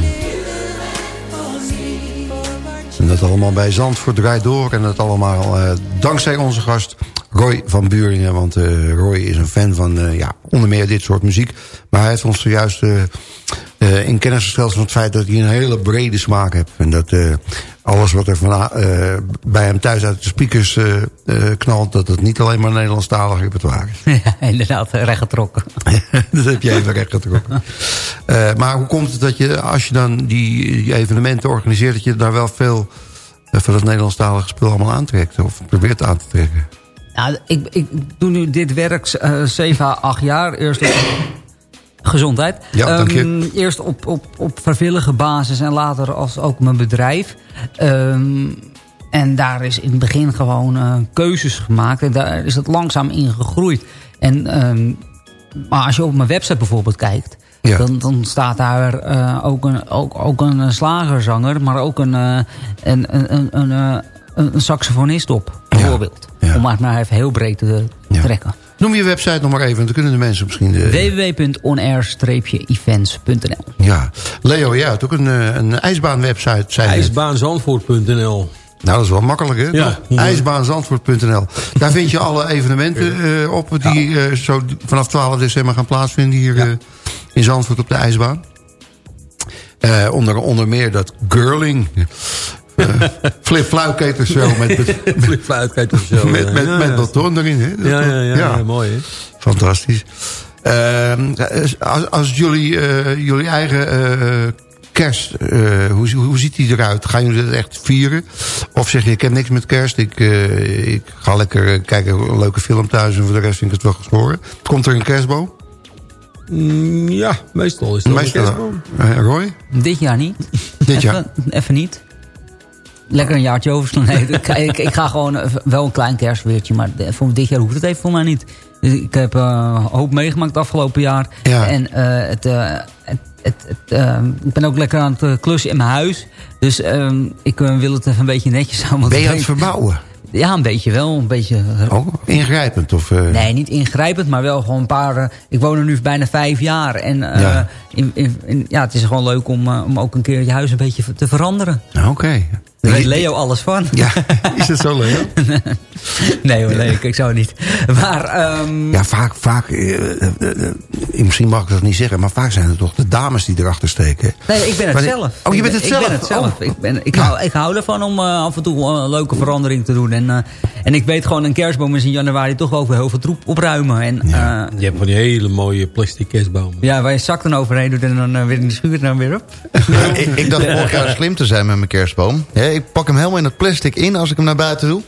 En dat allemaal bij Zandvoort draait door. En dat allemaal uh, dankzij onze gast Roy van Buringen. Want uh, Roy is een fan van uh, ja, onder meer dit soort muziek. Maar hij heeft ons zojuist in kennis gesteld van het feit dat hij een hele brede smaak heeft. En dat alles wat er van, bij hem thuis uit de speakers knalt... dat het niet alleen maar Nederlandstalig repertoire is. Ja, inderdaad, rechtgetrokken. dat heb je even rechtgetrokken. maar hoe komt het dat je, als je dan die, die evenementen organiseert... dat je daar wel veel van het Nederlandstalige spul allemaal aantrekt? Of probeert aan te trekken? Nou, ik, ik doe nu dit werk uh, 7 à 8 jaar. Eerst gezondheid. Ja, dank je. Um, eerst op, op, op vrijwillige basis en later als ook mijn bedrijf. Um, en daar is in het begin gewoon uh, keuzes gemaakt. En daar is het langzaam in gegroeid. En, um, maar als je op mijn website bijvoorbeeld kijkt... Ja. Dan, dan staat daar uh, ook, een, ook, ook een slagerzanger... maar ook een, uh, een, een, een, een, saxofonist op, bijvoorbeeld. Ja. Ja. Om maar maar even heel breed te trekken. Noem je website nog maar even, dan kunnen de mensen misschien... De... www.onair-events.nl Ja. Leo, jij had ook een, een ijsbaanwebsite. IJsbaanzandvoort.nl nou, dat is wel makkelijk, hè? Ja. IJsbaanzandvoort.nl. Daar vind je alle evenementen uh, op die uh, zo vanaf 12 december gaan plaatsvinden hier ja. uh, in Zandvoort op de ijsbaan. onder, onder meer dat Girling. Flip Fluitketer Show. Met, Flip. Met, met, ja, met ja. batoon erin, hè? Ja, ja, ja, ja. mooi, hè? Fantastisch. als, als jullie, jullie eigen kerst, uh, hoe, hoe ziet die eruit? Gaan jullie dat echt vieren? Of zeg je, ik heb niks met kerst, ik, uh, ik ga lekker kijken een leuke film thuis... en voor de rest vind ik het wel geschoren. Komt er een kerstboom? Mm, ja, meestal is het meestal, een kerstboom. Uh, Roy? Dit jaar niet. Dit jaar? Even, even niet. Lekker een jaartje overslaan. Nee, ik, ik, ik, ga gewoon wel een klein kerstweertje, maar voor dit jaar hoeft het even voor mij niet. Dus ik heb uh, hoop meegemaakt het afgelopen jaar. Ja. En uh, het, uh, het, het, het ik ben ook lekker aan het klussen in mijn huis. Dus uh, ik wil het even een beetje netjes houden. Ben je aan het verbouwen? Ja, een beetje wel. Een beetje, oh, ingrijpend? Of, uh... Nee, niet ingrijpend, maar wel gewoon een paar... Uh, ik woon er nu bijna vijf jaar. En uh, ja. In, in, in, ja, het is gewoon leuk om, om ook een keer je huis een beetje te veranderen. Oké. Okay. Daar weet Leo alles van. Ja, is het zo Leo? nee hoor, nee, ik, zou niet. Maar, um... Ja, vaak, vaak uh, uh, uh, misschien mag ik dat niet zeggen, maar vaak zijn het toch de dames die erachter steken. Nee, ik ben het maar, zelf. Oh, je bent het ik zelf? Ik ben het zelf. Oh. Ik, ben, ik, ja. hou, ik hou ervan om af en toe een leuke verandering te doen. En, en ik weet gewoon, een kerstboom is in januari toch ook weer heel veel troep opruimen. En, ja. je hebt van die hele mooie plastic kerstbomen. Ja, waar je zak dan overheen doet en dan weer in de schuur dan weer op. ik, ik dacht vorig jaar slim te zijn met mijn kerstboom. Ik pak hem helemaal in het plastic in als ik hem naar buiten doe.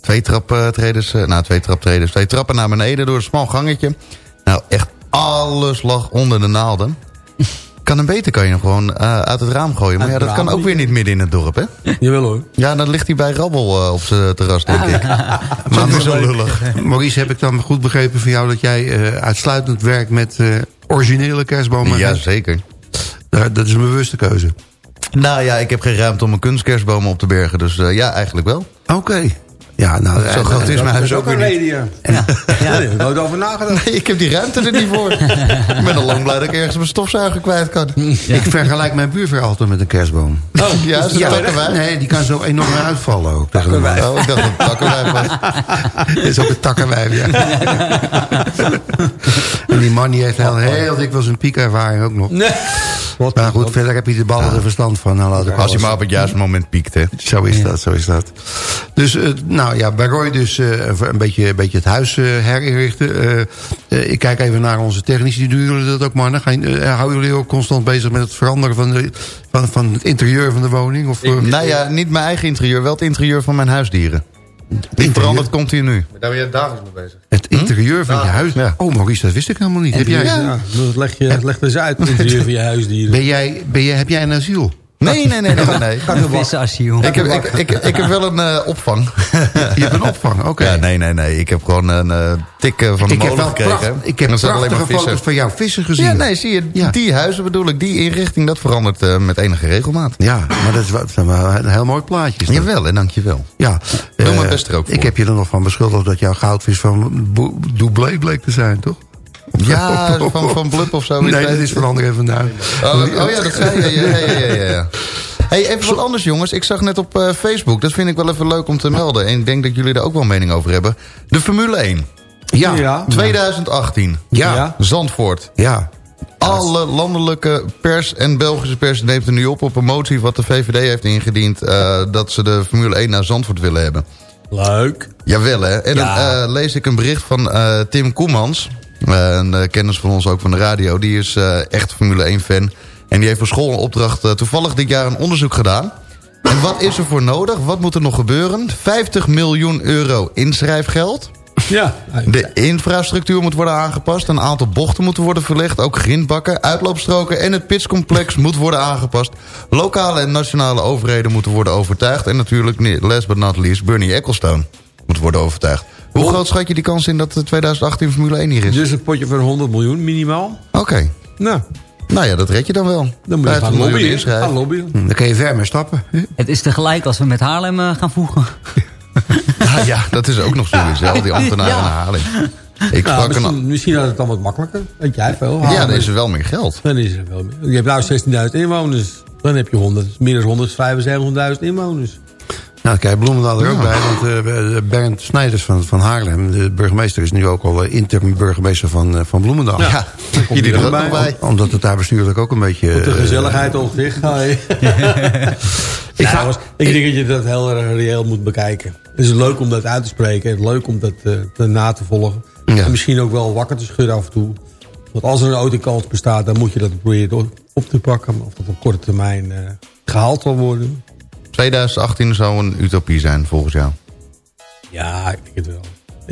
Twee traptreders, nou twee traptreders, twee trappen naar beneden door een smal gangetje. Nou, echt alles lag onder de naalden. Kan hem beter, kan je hem gewoon uh, uit het raam gooien. Maar ja, dat kan ook weer niet midden in het dorp, hè? Jawel hoor. Ja, dan ligt hij bij Rabbel uh, op zijn terras, denk ik. maar dat is zo lullig. Maurice, heb ik dan goed begrepen van jou... dat jij uh, uitsluitend werkt met originele kerstbomen? Ja, zeker. dat is een bewuste keuze. Nou ja, ik heb geen ruimte om een kunstkerstbomen op te bergen. Dus uh, ja, eigenlijk wel. Oké. Ja, nou, zo groot is mijn huis ook, een reden, ja. ja. ja. Nee, ik nooit over nagedacht. Nee, ik heb die ruimte er niet voor. ik ben al lang blij dat ik ergens mijn stofzuiger kwijt kan. Ja. Ik vergelijk mijn buurvrouw altijd met een kerstboom. Oh, ja, is ja, takkenwijf? Nee, die kan zo enorm uitvallen ook. Takkenwijf. Oh, ik dacht dat het takkenwijf was. Dit is ook een takkenwijf, ja. en die man die heeft heel, heel dikwijls een piekervaring ook nog. Nee. Wat, maar goed, verder heb je de ballen er verstand van. Nou, Als je maar op het juiste moment piekt, hè. Zo is dat, zo is dat. Dus, uh, nou ja, bij Roy dus uh, een, beetje, een beetje het huis uh, herinrichten. ik kijk even naar onze technici. Doen jullie dat ook, mannen? Gaan, houden jullie ook constant bezig met het veranderen van, de, van, van het interieur van de woning? Of, ik, nou ja, niet mijn eigen interieur, wel het interieur van mijn huisdieren. Die verandert continu. Daar ben je dagelijks mee bezig. Het interieur van je huis? Ja. Oh Maurice, dat wist ik helemaal niet. Heb jij... Ja, dat leg, je, leg eens uit, het interieur van je huisdieren. Ben jij, ben jij, heb jij een asiel? Nee, nee, nee. nee, nee. Een vissenasiel. Ik heb, ik, ik, ik heb wel een uh, opvang. Je hebt een opvang, oké. Okay. Ja, nee, nee, nee. Ik heb gewoon een uh, tik uh, van de ik molen heb gekregen. Pracht, ik heb prachtige foto's van jouw vissen gezien. Ja, nee, zie je. Ja. Die huizen bedoel ik, die inrichting, dat verandert uh, met enige regelmaat. Ja, maar dat is wel, wel een heel mooi plaatje. Jawel, en dankjewel. Ja. Doe mijn best er ook voor. Ik heb je er nog van beschuldigd dat jouw goudvis van Doublé bleek te zijn, toch? Ja, van, van Blub of zo. Nee, dat is van André van Duin. Oh, oh ja, dat zei je. Ja, ja, ja, ja. Hey, even wat anders jongens. Ik zag net op eh, Facebook, dat vind ik wel even leuk om te melden. En ik denk dat jullie daar ook wel een mening over hebben. De Formule 1. Ja. Ja. 2018. Ja. Ja. Zandvoort. Ja. Alle landelijke pers en Belgische pers neemt er nu op op een motie wat de VVD heeft ingediend... eh, dat ze de Formule 1 naar Zandvoort willen hebben. Leuk. Jawel hè. En Ja. dan eh, lees ik een bericht van eh, Tim Koemans. Eh, een eh, kennis van ons ook van de radio. Die is eh, echt Formule 1 fan. En die heeft voor school een opdracht toevallig dit jaar een onderzoek gedaan. En wat is er voor nodig? Wat moet er nog gebeuren? 50 miljoen euro inschrijfgeld. Ja. De infrastructuur moet worden aangepast. Een aantal bochten moeten worden verlegd. Ook grindbakken, uitloopstroken en het pitscomplex moet worden aangepast. Lokale en nationale overheden moeten worden overtuigd. En natuurlijk, last but not least, Bernie Ecclestone moet worden overtuigd. Hoe groot schat je die kans in dat de 2018 Formule 1 hier is? Dus een potje van 100 miljoen minimaal. Oké. Nou, Nou ja, dat red je dan wel. dan moet je 50 gaan lobbyen. inschrijven. Gaan lobbyen. Hm, Dan kan je ver mee stappen. Het is tegelijk als we met Haarlem eh, gaan voegen. Ja, ja, dat is ook nog zoiets. Al die ambtenaren Ja. naar Haarlem. Ik Nou, sprak een... misschien, misschien had het dan wat makkelijker. Weet jij veel. Ja, dan is er wel meer geld. Dan is er wel meer. Je hebt nou 16.000 inwoners. Dan heb je 100, meer dan 175.000 inwoners. Nou, kijk, Bloemendaal er ook bij. Want eh, Bernd Snijders van, van Haarlem, de burgemeester, is nu ook al eh, interim burgemeester van, van Bloemendaal. Ja, jullie er ook bij. Omdat het daar bestuurlijk ook een beetje... Op de gezelligheid op zich. Ik ik, ga- ik denk dat je dat heel erg reëel moet bekijken. Het is leuk om dat uit te spreken. Het is leuk om dat te na te volgen. Ja. En misschien ook wel wakker te schudden af en toe. Want als er een autokans bestaat, dan moet je dat proberen op- te pakken. Of dat op korte termijn eh, gehaald zal worden. 2018 zou een utopie zijn, volgens jou. Ja, ik denk het wel.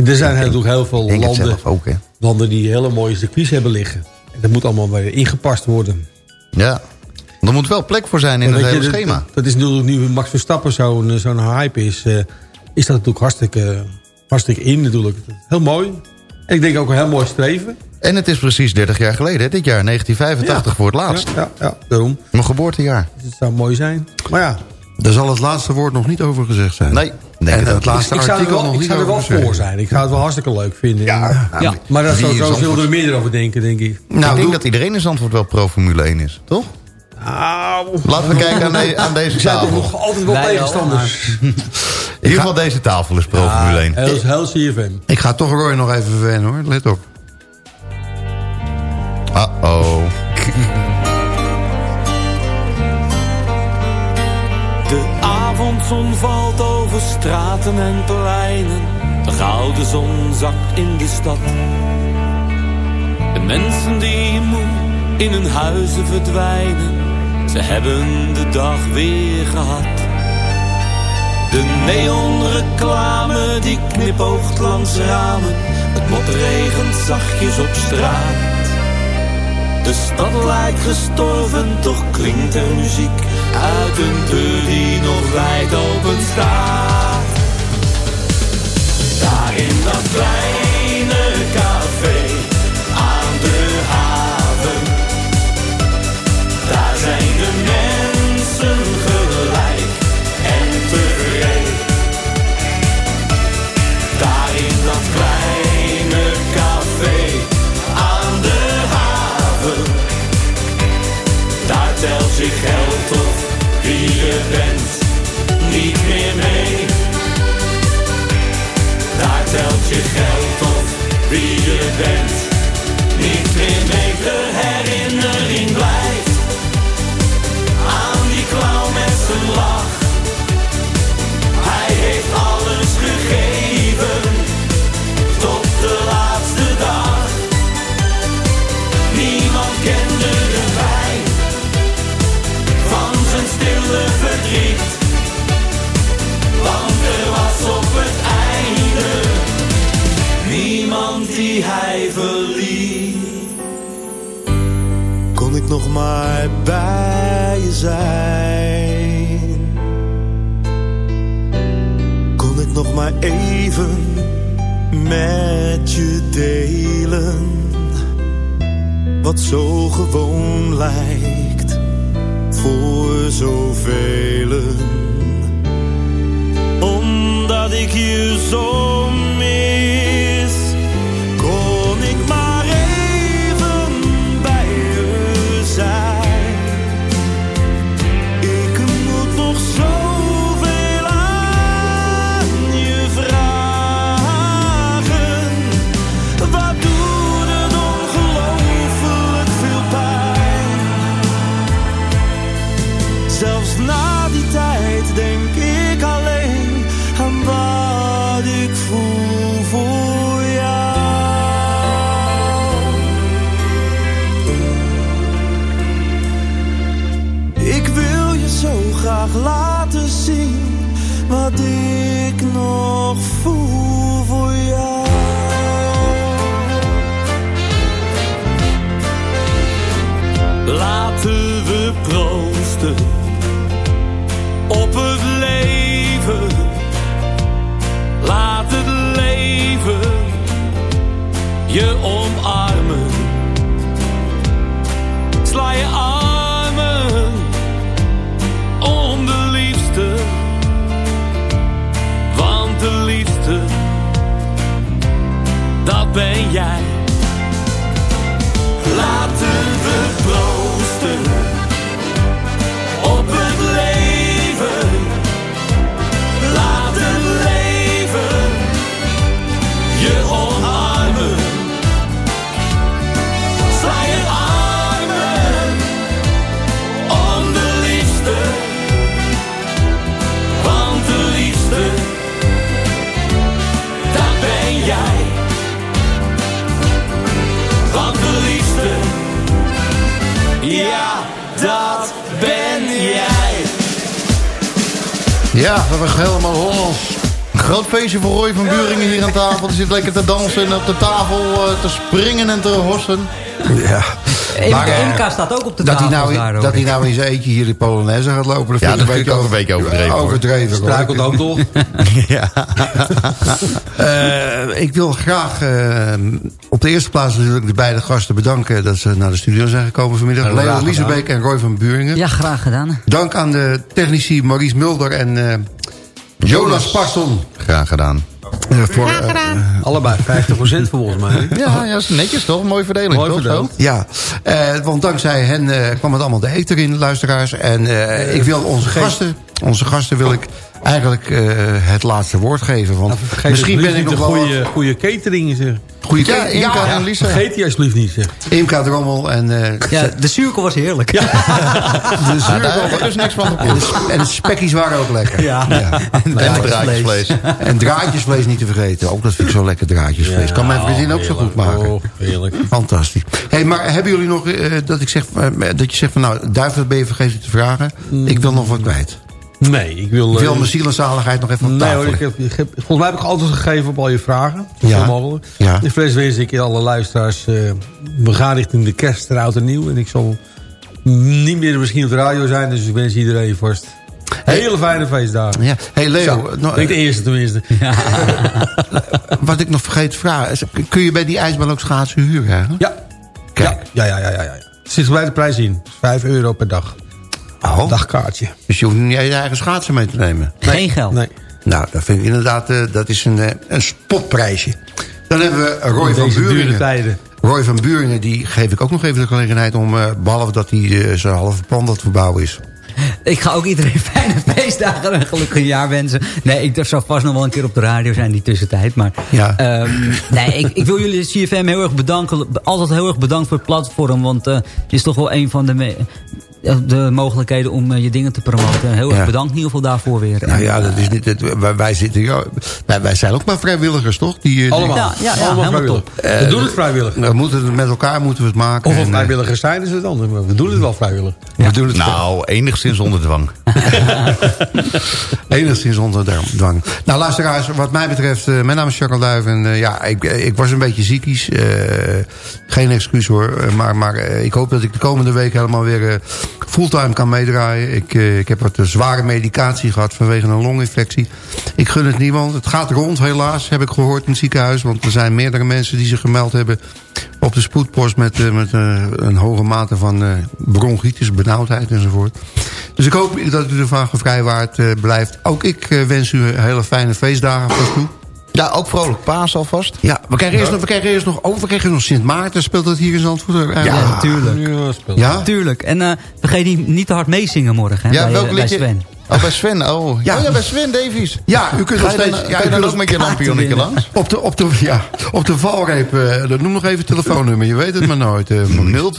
Er zijn natuurlijk heel veel landen, ook, landen die hele mooie circuits hebben liggen. En dat moet allemaal weer ingepast worden. Ja. Er moet wel plek voor zijn in het je, hele schema. Dat, dat is natuurlijk nu Max Verstappen zo'n zo'n hype is. eh, is dat natuurlijk hartstikke, hartstikke in natuurlijk. Heel mooi. En ik denk ook een heel mooi streven. En het is precies 30 jaar geleden, dit jaar, 1985 voor het laatst. Ja, ja, ja, daarom. Mijn geboortejaar. Dus het zou mooi zijn. Maar ja, Daar zal het laatste woord nog niet over gezegd zijn. Nee, denk en het laatste ik zou er artikel wel, nog ik niet zou er wel voor zijn. Ik ga het wel hartstikke leuk vinden. Ja, Ja. Maar daar zullen er meer over denken, denk ik. Nou, ik denk doe- dat iedereen in Zandvoort wel pro-Formule 1 is, toch? Nou, Laten we kijken aan, de- aan deze er zijn toch tafel. nog altijd wel tegenstanders. In ieder geval deze tafel is pro-Formule 1. Heel, heel CFM. Ik ga toch Roy nog even verwennen hoor, let op. Uh-oh. avondzon valt over straten en pleinen. De gouden zon zakt in de stad. De mensen die moe in hun huizen verdwijnen. Ze hebben de dag weer gehad. De neonreclame die knipoogt langs ramen. Het motregent zachtjes op straat. De stad lijkt gestorven, toch klinkt er muziek uit een deur die nog wijd open staat. In dat kleine café zit lekker te dansen en op de tafel eh, te springen en te hossen. Ja. Imka, eh, Imka staat ook op de dat hij tafel nou, daar, dat hij nou in zijn eentje hier de Polonaise gaat lopen. Ja, vind dat vind ik ook een beetje overdreven. Overdreven. Struikelt ook toch? ja. Eh, ik wil graag eh, op de eerste plaats natuurlijk de beide gasten bedanken... dat ze naar de studio zijn gekomen vanmiddag. Graag Leo. Liesebeek en Roy van Buringen. Ja, graag gedaan. Dank aan de technici Maurice Mulder en eh, Jonas Parson. Graag gedaan. Eh, voor, eh, Allebei 50% volgens mij. Ja, ja, dat is netjes toch? Mooie verdeling, Mooi toch? verdeeld. Ja, eh, want dankzij hen eh, kwam het allemaal de eter in, luisteraars. En eh, ik wil onze gasten, onze gasten wil ik eigenlijk eh, het laatste woord geven. Want Vergeet misschien ben ik nog de wel... goede, goede catering zeg. Goede Ja, Imka en Lisa. Vergeet die alsjeblieft niet zeg. Imka Drommel en... eh, Ja, de zuurkool was heerlijk. de Nou, zuurkool- daar heb ik dus niks van en, geproefd. de, en de spekkies waren ook lekker. Ja. En draadjesvlees. En draadjesvlees niet te vergeten. Ook dat vind ik zo lekker, draadjesvlees. kan mijn vriendin ook zo goed maken. Oh, heerlijk. Fantastisch. Hey, maar hebben jullie nog eh, dat, ik zeg, dat je zegt van nou, dat ben je vergeten te vragen. Ik wil nog wat kwijt. Nee, ik wil... Ik wil eh, mijn ziel en zaligheid nog even op Nee tafel hoor, ik heb, ik heb- volgens mij heb ik antwoord gegeven op al je vragen. Ja. Ja. mogelijk. Ja. In vlees wens ik alle luisteraars... eh, we gaan richting de kerst, en oud en nieuw. En ik zal niet meer misschien op de radio zijn. Dus ik wens iedereen vast hele fijne feestdagen. Ja. Hey Leo, Zo, nou, ik de eerste tenminste. wat ik nog vergeet te vragen. is, Kun je bij die ijsbaan ook schaatsen huren? Hè? Ja. Kijk. Ja, ja, ja, ja, ja. Het zit bij de prijs in. 5 euro per dag. Oh, Dagkaartje. dus je hoeft niet je eigen schaatsen mee te nemen. Geen geld. Nee. Nou, dat vind ik inderdaad, eh, dat is een, eh, een spotprijsje. Dan hebben we Roy In van Buringen. tijden. Roy van Buringen, die geef ik ook nog even de gelegenheid om... eh, behalve dat hij eh, zijn halve pand aan het verbouwen is. Ik ga ook iedereen fijne feestdagen en een gelukkig jaar wensen. Nee, ik zou vast nog wel een keer op de radio zijn die tussentijd. Maar Ja. ehm, nee, ik, ik wil jullie CFM heel erg bedanken. Altijd heel erg bedankt voor het platform. Want eh, het is toch wel een van de, de mogelijkheden om eh, je dingen te promoten. Heel erg Ja. bedankt in ieder geval daarvoor weer. Nou ja, eh, dat is niet, het, wij, wij, zitten, ja, wij, wij zijn ook maar vrijwilligers, toch? Die, eh, die- Allemaal. Ja, ja, ja, Allemaal helemaal vrijwillig. we doen het vrijwillig. we moeten het met elkaar moeten we het maken. Of we eh, vrijwilligers zijn is het anders. Maar we doen het wel vrijwillig. we doen het Nou, enigszins onder dwang. enigszins onder dwang. Nou, luisteraars, wat mij betreft, eh, mijn naam is Jacques. En eh, ja, ik, eh, ik was een beetje ziekies. eh, geen excuus hoor. eh, maar maar eh, ik hoop dat ik de komende week helemaal weer eh, fulltime kan meedraaien. Ik, eh, ik heb wat eh, zware medicatie gehad vanwege een longinfectie. Ik gun het niemand. Het gaat rond helaas, heb ik gehoord in het ziekenhuis. Want er zijn meerdere mensen die zich gemeld hebben op de spoedpost... met, eh, met een hoge mate van bronchitis, benauwdheid enzovoort. Dus ik hoop dat u ervan gevrijwaard blijft. Ook ik wens u hele fijne feestdagen vast toe. Ja, ook vrolijk paas alvast. Ja, we krijgen eerst nog, we krijgen eerst nog, oh, we krijgen nog Sint Maarten. Speelt dat hier in Zandvoort? Eh, Ja, eh, natuurlijk. Ja. Ja? Tuurlijk. En eh, vergeet niet, niet te hard meezingen morgen. Hè, Ja, bij, welk eh, bij liedje? Sven. Oh, bij Sven. Oh, Ja. ja, oh, ja bij Sven Davies. Ja, u kunt Ga nog steeds... Ja, je u dan kunt ook met je lampionnetje langs? op de, op de, ja, op de valreep, dat noem nog even het telefoonnummer. Je weet het maar nooit. eh, Maurice.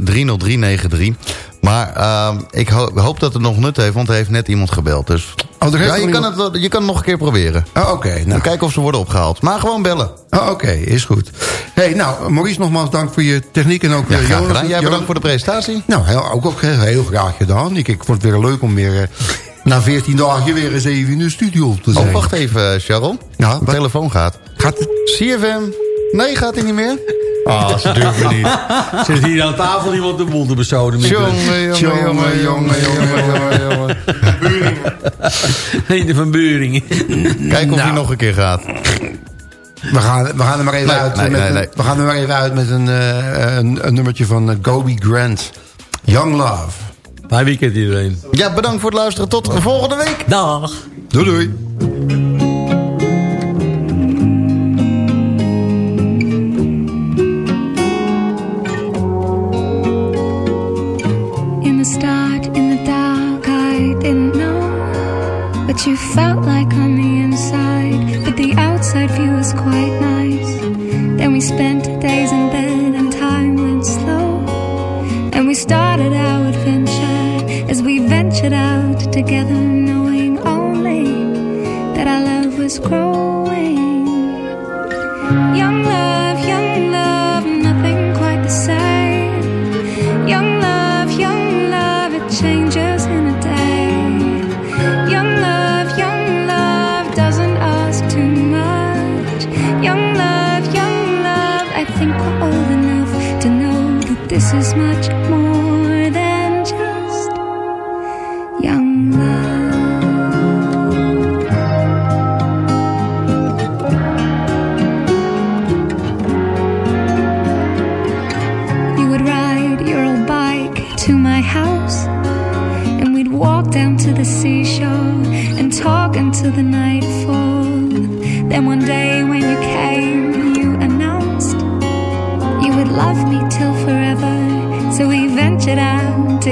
023-57-30393. Maar ehm, ik ho- hoop dat het nog nut heeft, want er heeft net iemand gebeld. Dus Oh, er ja, je, kan iemand- het, je kan het nog een keer proberen. Oh, Oké, nou. Kijken of ze worden opgehaald. Maar gewoon bellen. Oh, Oké, is goed. Hey, nou, Maurice, nogmaals dank voor je techniek en ook Ja, graag Jonas. gedaan. Jij bedankt voor de presentatie. Nou, heel, ook, ook heel, graag gedaan. Ik, ik vond het weer leuk om weer eh, na 14 dagen weer eens even in de studio te zijn. Oh, wacht even, Sharon. Ja, Mijn telefoon gaat. Gaat het? CFM. Nee, gaat hij niet meer? Ah, ze durven niet. Zit hier aan tafel iemand de boel te bezoden. Jongen, jongen, jongen, jongen, jongen, jongen, jongen. Heinde van Buringen. Kijk of hij Nou. nog een keer gaat. We gaan, we gaan er maar even Nee, uit nee, met nee, een, nee. We gaan er maar even uit met een, eh, een, een nummertje van eh, Gobi Grant. Young Love. Fijn weekend iedereen. Ja, bedankt voor het luisteren. Tot volgende week. Dag. Doei doei.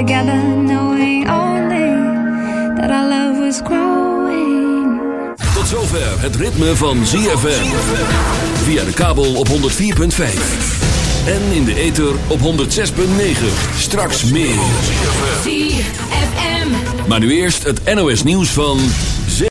Together, knowing only that our love was growing. Tot zover het ritme van ZFM. Via de kabel op 104.5. En in de ether op 106.9. Straks meer. ZFM. Maar nu eerst het NOS nieuws van...